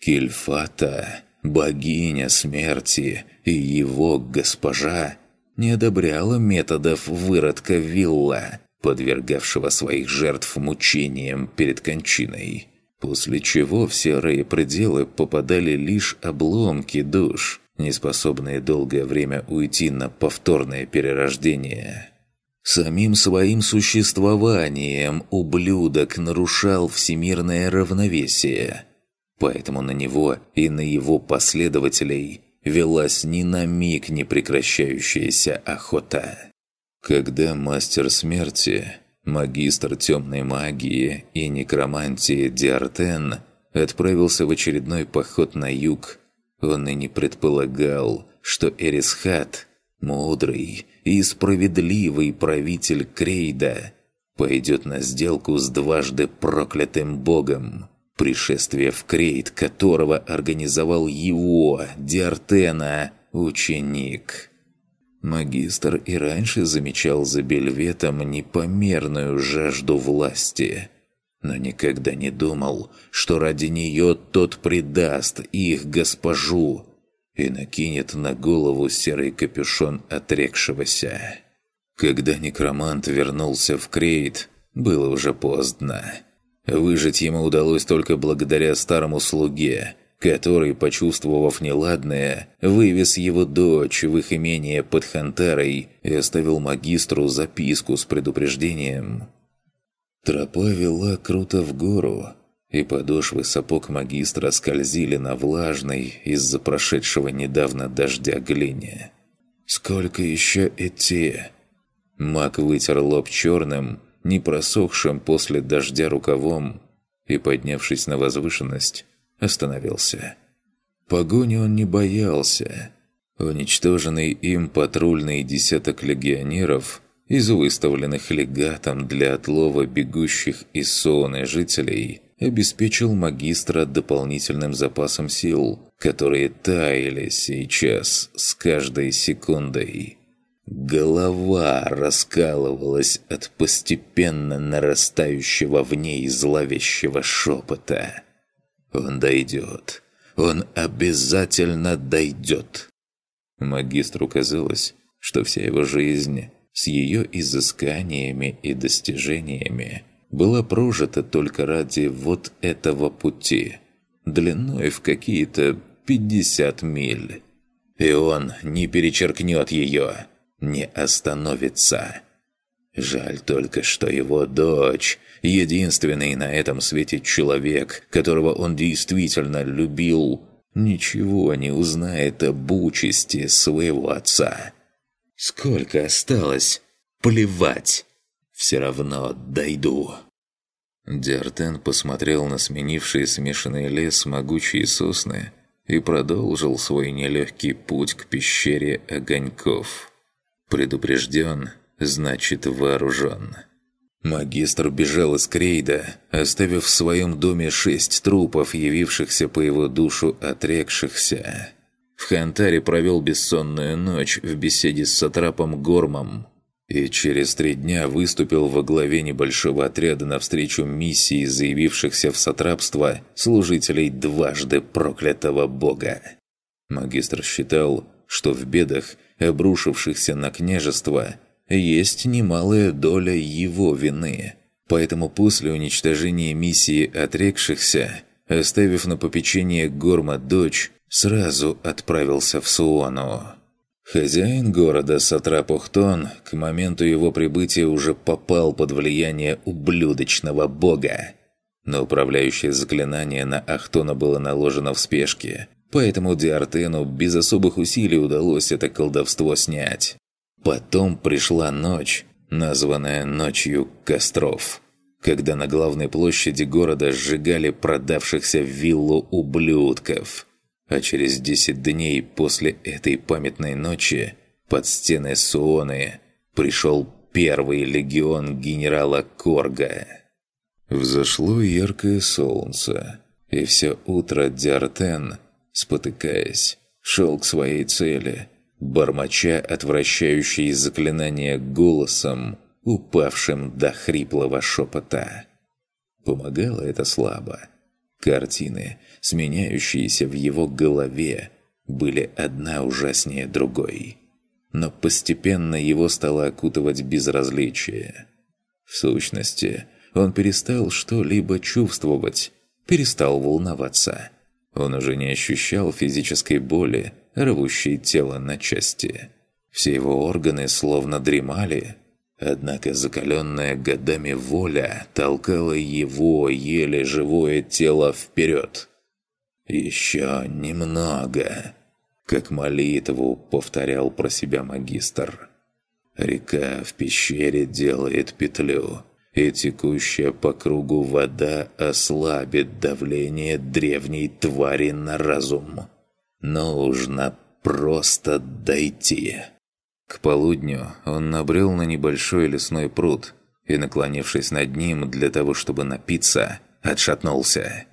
Кильфата, богиня смерти и его госпожа не одобряла методов выродка Вилла, подвергавшего своих жертв мучениям перед кончиной после чего в серые пределы попадали лишь обломки душ, неспособные долгое время уйти на повторное перерождение. Самим своим существованием ублюдок нарушал всемирное равновесие, поэтому на него и на его последователей велась ни на миг не прекращающаяся охота. Когда мастер смерти магистр темной магии и некромантии Диартен отправился в очередной поход на юг. Он и не предполагал, что Эрисхат, мудрый и справедливый правитель Крейда, пойдет на сделку с дважды проклятым богом, пришествие в Крейд которого организовал его, Диартена, ученик. Магистр и раньше замечал за Бельветом непомерную жажду власти, но никогда не думал, что ради нее тот предаст их госпожу и накинет на голову серый капюшон отрекшегося. Когда некромант вернулся в Крейт, было уже поздно. Выжить ему удалось только благодаря старому слуге – который, почувствовав неладное, вывез его дочь в их имение под Хантарой и оставил магистру записку с предупреждением. Тропа вела круто в гору, и подошвы сапог магистра скользили на влажной из-за прошедшего недавно дождя глине. Сколько еще идти?» Мак вытер лоб черным, не просохшим после дождя рукавом, и, поднявшись на возвышенность, остановился. Погони он не боялся. Уничтоженный им патрульный десяток легионеров из выставленных легатом для отлова бегущих из Соны жителей обеспечил магистра дополнительным запасом сил, которые таяли сейчас с каждой секундой. Голова раскалывалась от постепенно нарастающего в ней зловещего шепота. «Он дойдет. Он обязательно дойдет!» Магистру казалось, что вся его жизнь с ее изысканиями и достижениями была прожита только ради вот этого пути, длиной в какие-то 50 миль. И он не перечеркнет ее, не остановится. Жаль только, что его дочь, единственный на этом свете человек, которого он действительно любил, ничего не узнает об участи своего отца. Сколько осталось? Плевать! Все равно дойду. Диартен посмотрел на сменивший смешанный лес могучие сосны и продолжил свой нелегкий путь к пещере огоньков. Предупрежден, значит вооружен. Магистр бежал из Крейда, оставив в своем доме шесть трупов, явившихся по его душу отрекшихся. В Хантаре провел бессонную ночь в беседе с Сатрапом Гормом и через три дня выступил во главе небольшого отряда навстречу миссии заявившихся в сатрапство служителей дважды проклятого бога. Магистр считал, что в бедах, обрушившихся на княжество, есть немалая доля его вины. Поэтому после уничтожения миссии отрекшихся, оставив на попечение Горма дочь, сразу отправился в Суону. Хозяин города Сатрапухтон к моменту его прибытия уже попал под влияние ублюдочного бога. Но управляющее заклинание на Ахтона было наложено в спешке, поэтому Диартену без особых усилий удалось это колдовство снять. Потом пришла ночь, названная «Ночью костров», когда на главной площади города сжигали продавшихся виллу ублюдков – а через 10 дней после этой памятной ночи под стены Суоны пришел первый легион генерала Корга. Взошло яркое солнце, и все утро Диартен, спотыкаясь, шел к своей цели, бормоча отвращающие заклинания голосом, упавшим до хриплого шепота. Помогало это слабо. Картины, сменяющиеся в его голове, были одна ужаснее другой. Но постепенно его стало окутывать безразличие. В сущности, он перестал что-либо чувствовать, перестал волноваться. Он уже не ощущал физической боли, рвущей тело на части. Все его органы словно дремали, Однако закаленная годами воля толкала его еле живое тело вперед. «Еще немного», — как молитву повторял про себя магистр. Река в пещере делает петлю, и текущая по кругу вода ослабит давление древней твари на разум. Нужно просто дойти. К полудню он набрел на небольшой лесной пруд и, наклонившись над ним для того, чтобы напиться, отшатнулся.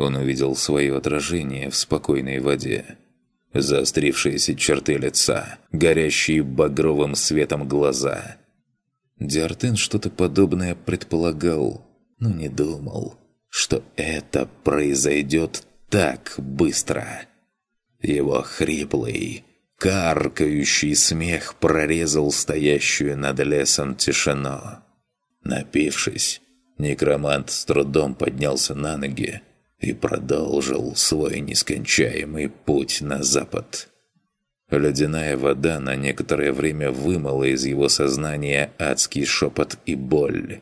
Он увидел свое отражение в спокойной воде. Заострившиеся черты лица, горящие багровым светом глаза. Диартен что-то подобное предполагал, но не думал, что это произойдет так быстро. Его хриплый, Каркающий смех прорезал стоящую над лесом тишину. Напившись, некромант с трудом поднялся на ноги и продолжил свой нескончаемый путь на запад. Ледяная вода на некоторое время вымыла из его сознания адский шепот и боль,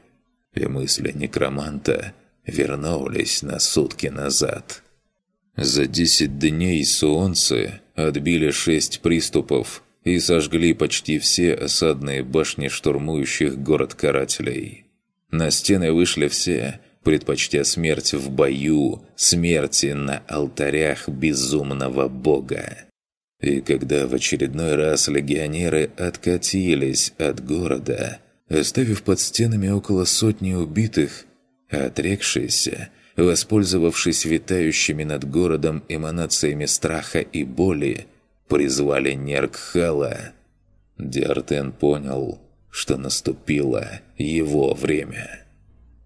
и мысли некроманта вернулись на сутки назад. За десять дней солнце отбили шесть приступов и сожгли почти все осадные башни штурмующих город карателей. На стены вышли все, предпочтя смерть в бою, смерти на алтарях безумного бога. И когда в очередной раз легионеры откатились от города, оставив под стенами около сотни убитых, отрекшиеся, воспользовавшись витающими над городом эманациями страха и боли, призвали Нергхала. Диартен понял, что наступило его время.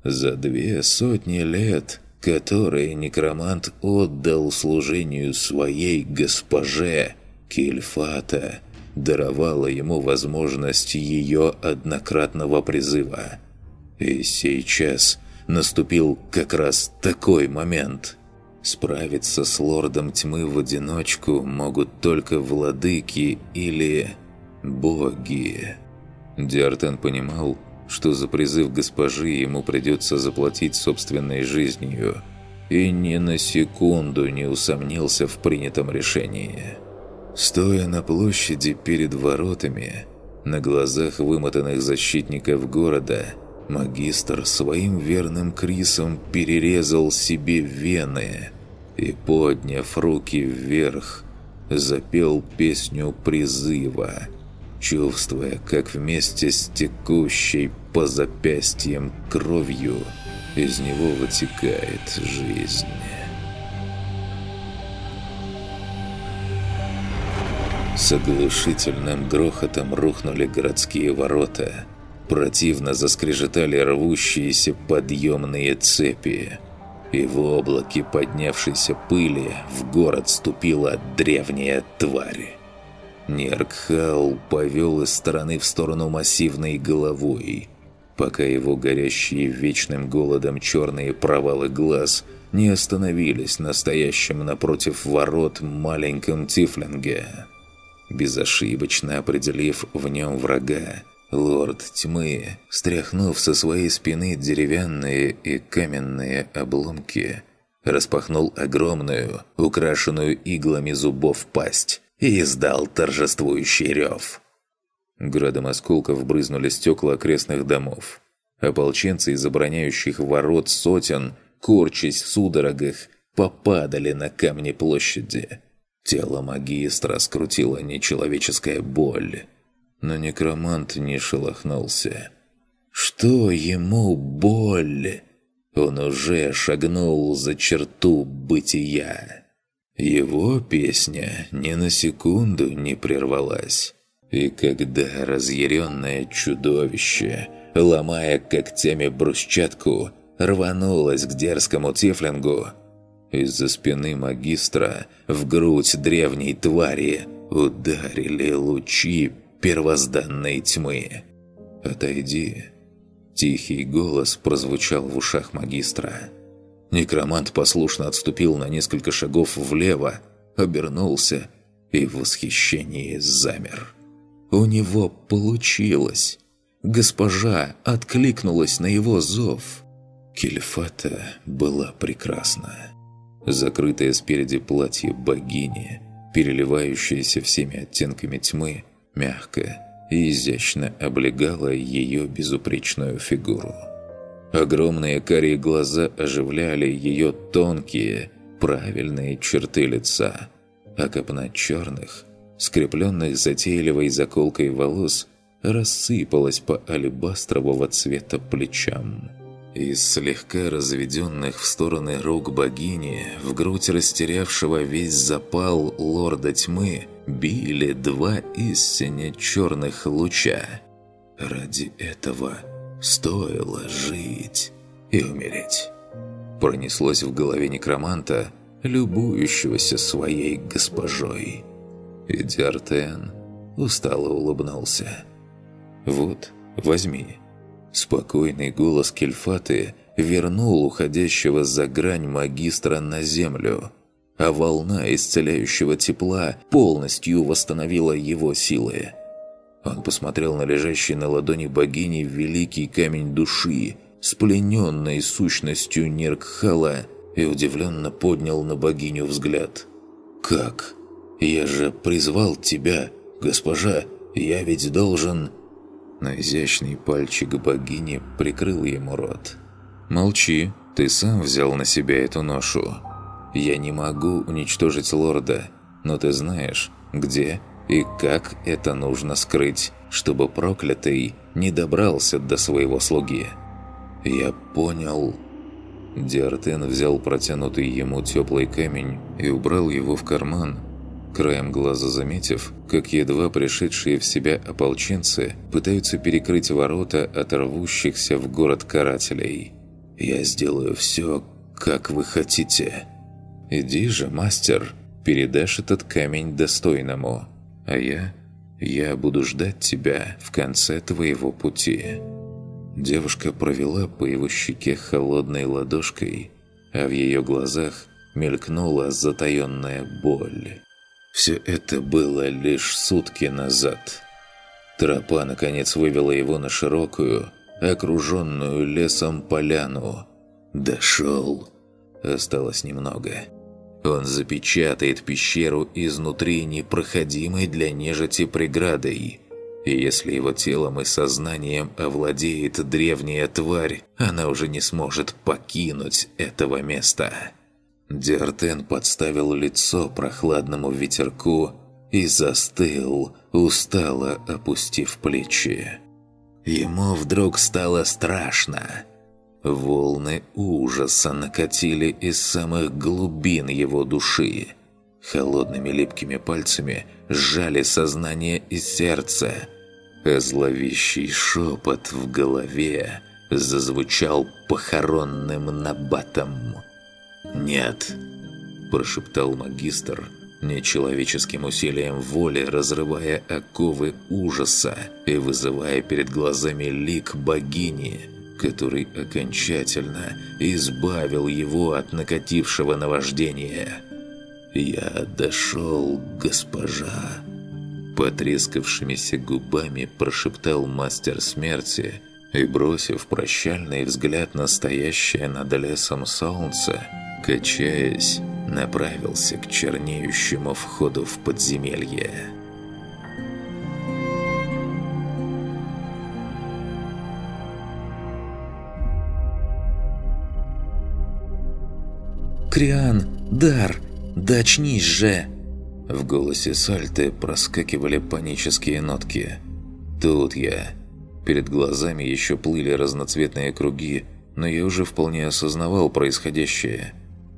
За две сотни лет, которые некромант отдал служению своей госпоже, Кельфата даровала ему возможность ее однократного призыва. И сейчас наступил как раз такой момент. Справиться с лордом тьмы в одиночку могут только владыки или боги. Диартен понимал, что за призыв госпожи ему придется заплатить собственной жизнью, и ни на секунду не усомнился в принятом решении. Стоя на площади перед воротами, на глазах вымотанных защитников города – Магистр своим верным Крисом перерезал себе вены и, подняв руки вверх, запел песню призыва, чувствуя, как вместе с текущей по запястьям кровью из него вытекает жизнь. С оглушительным грохотом рухнули городские ворота – Противно заскрежетали рвущиеся подъемные цепи. И в облаке поднявшейся пыли в город ступила древняя тварь. Неркхал повел из стороны в сторону массивной головой, пока его горящие вечным голодом черные провалы глаз не остановились настоящим напротив ворот маленьком тифлинге. Безошибочно определив в нем врага, Лорд Тьмы, стряхнув со своей спины деревянные и каменные обломки, распахнул огромную, украшенную иглами зубов пасть и издал торжествующий рев. Градом осколков брызнули стекла окрестных домов. Ополченцы из обороняющих ворот сотен, корчась в судорогах, попадали на камни площади. Тело магистра скрутила нечеловеческая боль но некромант не шелохнулся. «Что ему боль?» Он уже шагнул за черту бытия. Его песня ни на секунду не прервалась. И когда разъяренное чудовище, ломая когтями брусчатку, рванулось к дерзкому тифлингу, из-за спины магистра в грудь древней твари ударили лучи первозданной тьмы. «Отойди!» Тихий голос прозвучал в ушах магистра. Некромант послушно отступил на несколько шагов влево, обернулся и в восхищении замер. У него получилось! Госпожа откликнулась на его зов. Кельфата была прекрасна. Закрытое спереди платье богини, переливающееся всеми оттенками тьмы, мягко и изящно облегала ее безупречную фигуру. Огромные карие глаза оживляли ее тонкие, правильные черты лица, а копна черных, скрепленных затейливой заколкой волос, рассыпалась по алебастрового цвета плечам. Из слегка разведенных в стороны рук богини в грудь растерявшего весь запал лорда тьмы били два истинно черных луча. Ради этого стоило жить и умереть. Пронеслось в голове некроманта, любующегося своей госпожой. И Диартен устало улыбнулся. «Вот, возьми». Спокойный голос Кельфаты вернул уходящего за грань магистра на землю, а волна исцеляющего тепла полностью восстановила его силы. Он посмотрел на лежащий на ладони богини великий камень души с плененной сущностью Ниркхала и удивленно поднял на богиню взгляд. «Как? Я же призвал тебя, госпожа, я ведь должен...» Но изящный пальчик богини прикрыл ему рот. «Молчи, ты сам взял на себя эту ношу. Я не могу уничтожить лорда, но ты знаешь, где и как это нужно скрыть, чтобы проклятый не добрался до своего слуги». «Я понял...» Диартен взял протянутый ему теплый камень и убрал его в карман, краем глаза заметив, как едва пришедшие в себя ополченцы пытаются перекрыть ворота от рвущихся в город карателей. «Я сделаю все, как вы хотите». «Иди же, мастер, передашь этот камень достойному, а я... я буду ждать тебя в конце твоего пути». Девушка провела по его щеке холодной ладошкой, а в ее глазах мелькнула затаенная боль. Все это было лишь сутки назад. Тропа, наконец, вывела его на широкую, окруженную лесом поляну. Дошел. Осталось немного. Он запечатает пещеру изнутри непроходимой для нежити преградой – и если его телом и сознанием овладеет древняя тварь, она уже не сможет покинуть этого места. Дертен подставил лицо прохладному ветерку и застыл, устало опустив плечи. Ему вдруг стало страшно. Волны ужаса накатили из самых глубин его души. Холодными липкими пальцами сжали сознание и сердце – а зловещий шепот в голове зазвучал похоронным набатом. «Нет!» – прошептал магистр, нечеловеческим усилием воли разрывая оковы ужаса и вызывая перед глазами лик богини, который окончательно избавил его от накатившего наваждения. «Я дошел, госпожа!» Потрескавшимися губами прошептал мастер смерти и, бросив прощальный взгляд на стоящее над лесом солнце, качаясь, направился к чернеющему входу в подземелье. «Криан! Дар! Да очнись же!» В голосе Сальты проскакивали панические нотки. «Тут я». Перед глазами еще плыли разноцветные круги, но я уже вполне осознавал происходящее.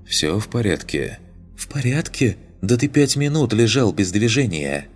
«Все в порядке?» «В порядке? Да ты пять минут лежал без движения!»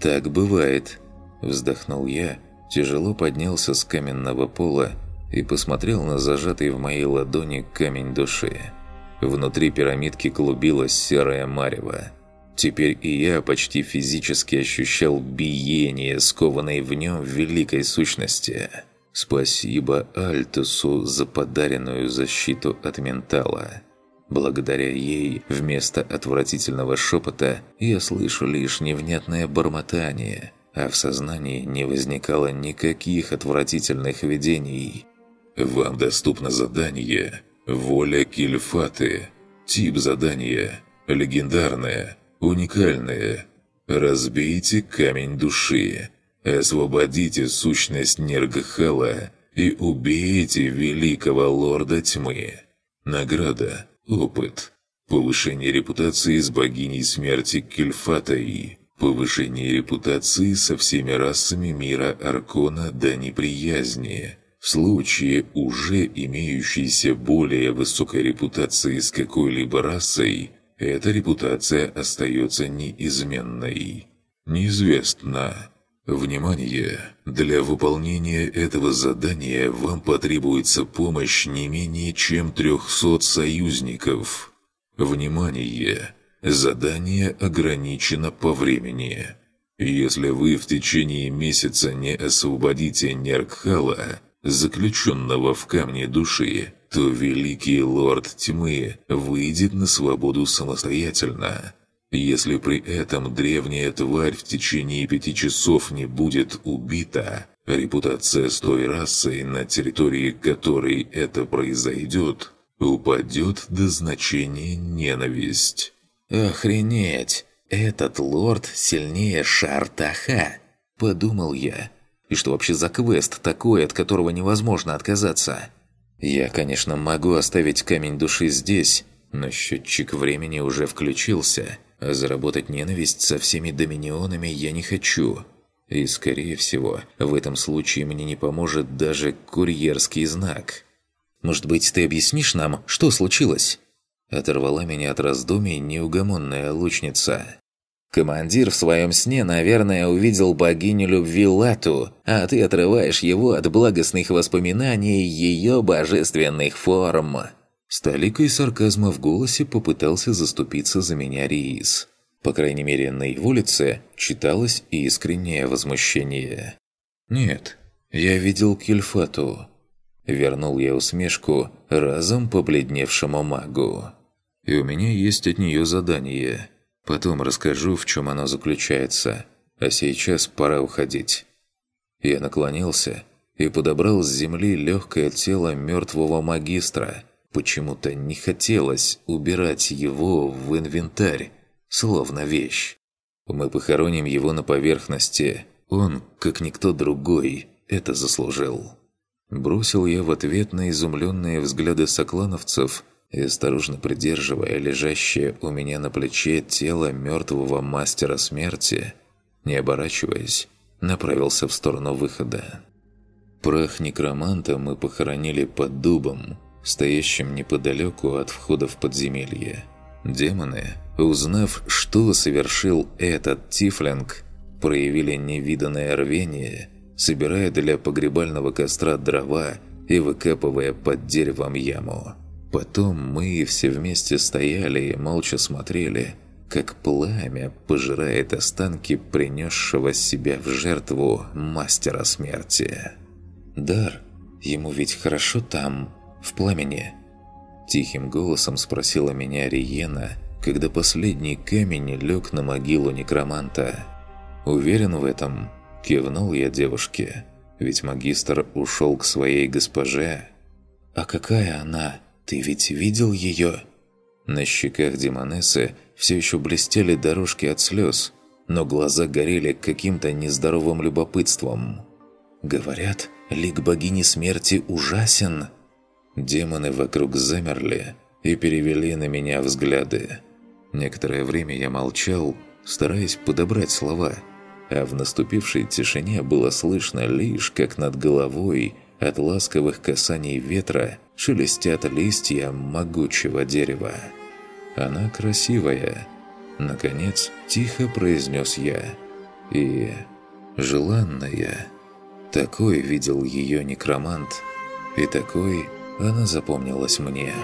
«Так бывает», – вздохнул я, тяжело поднялся с каменного пола и посмотрел на зажатый в моей ладони камень души. Внутри пирамидки клубилась серая марево. Теперь и я почти физически ощущал биение, скованной в нем великой сущности. Спасибо Альтусу за подаренную защиту от ментала. Благодаря ей, вместо отвратительного шепота, я слышу лишь невнятное бормотание, а в сознании не возникало никаких отвратительных видений. Вам доступно задание «Воля Кильфаты». Тип задания «Легендарное». Уникальное. Разбейте камень души. Освободите сущность Нергхала и убейте великого лорда тьмы. Награда. Опыт. Повышение репутации с богиней смерти Кельфатой. Повышение репутации со всеми расами мира Аркона до неприязни. В случае уже имеющейся более высокой репутации с какой-либо расой – эта репутация остается неизменной. Неизвестно. Внимание! Для выполнения этого задания вам потребуется помощь не менее чем 300 союзников. Внимание! Задание ограничено по времени. Если вы в течение месяца не освободите Неркхала, заключенного в камне души, то великий лорд тьмы выйдет на свободу самостоятельно. Если при этом древняя тварь в течение пяти часов не будет убита, репутация с той расой, на территории которой это произойдет, упадет до значения ненависть. «Охренеть! «Этот лорд сильнее Шартаха», – подумал я. «И что вообще за квест такой, от которого невозможно отказаться?» «Я, конечно, могу оставить камень души здесь, но счетчик времени уже включился, а заработать ненависть со всеми доминионами я не хочу». И, скорее всего, в этом случае мне не поможет даже курьерский знак. «Может быть, ты объяснишь нам, что случилось?» Оторвала меня от раздумий неугомонная лучница. Командир в своем сне, наверное, увидел богиню любви Лату, а ты отрываешь его от благостных воспоминаний ее божественных форм. С толикой сарказма в голосе попытался заступиться за меня Риис. По крайней мере, на его лице читалось искреннее возмущение. «Нет, я видел Кельфату». Вернул я усмешку разом побледневшему магу и у меня есть от нее задание. Потом расскажу, в чем оно заключается. А сейчас пора уходить». Я наклонился и подобрал с земли легкое тело мертвого магистра. Почему-то не хотелось убирать его в инвентарь, словно вещь. Мы похороним его на поверхности. Он, как никто другой, это заслужил. Бросил я в ответ на изумленные взгляды соклановцев – и, осторожно придерживая лежащее у меня на плече тело мертвого мастера смерти, не оборачиваясь, направился в сторону выхода. Прах некроманта мы похоронили под дубом, стоящим неподалеку от входа в подземелье. Демоны, узнав, что совершил этот тифлинг, проявили невиданное рвение, собирая для погребального костра дрова и выкапывая под деревом яму. Потом мы все вместе стояли и молча смотрели, как пламя пожирает останки принесшего себя в жертву мастера смерти. «Дар, ему ведь хорошо там, в пламени?» Тихим голосом спросила меня Риена, когда последний камень лег на могилу некроманта. «Уверен в этом?» – кивнул я девушке. «Ведь магистр ушел к своей госпоже». «А какая она?» «Ты ведь видел ее?» На щеках Демонессы все еще блестели дорожки от слез, но глаза горели каким-то нездоровым любопытством. «Говорят, лик богини смерти ужасен!» Демоны вокруг замерли и перевели на меня взгляды. Некоторое время я молчал, стараясь подобрать слова, а в наступившей тишине было слышно лишь, как над головой от ласковых касаний ветра шелестят листья могучего дерева. «Она красивая», — наконец тихо произнес я. «И желанная». Такой видел ее некромант, и такой она запомнилась мне.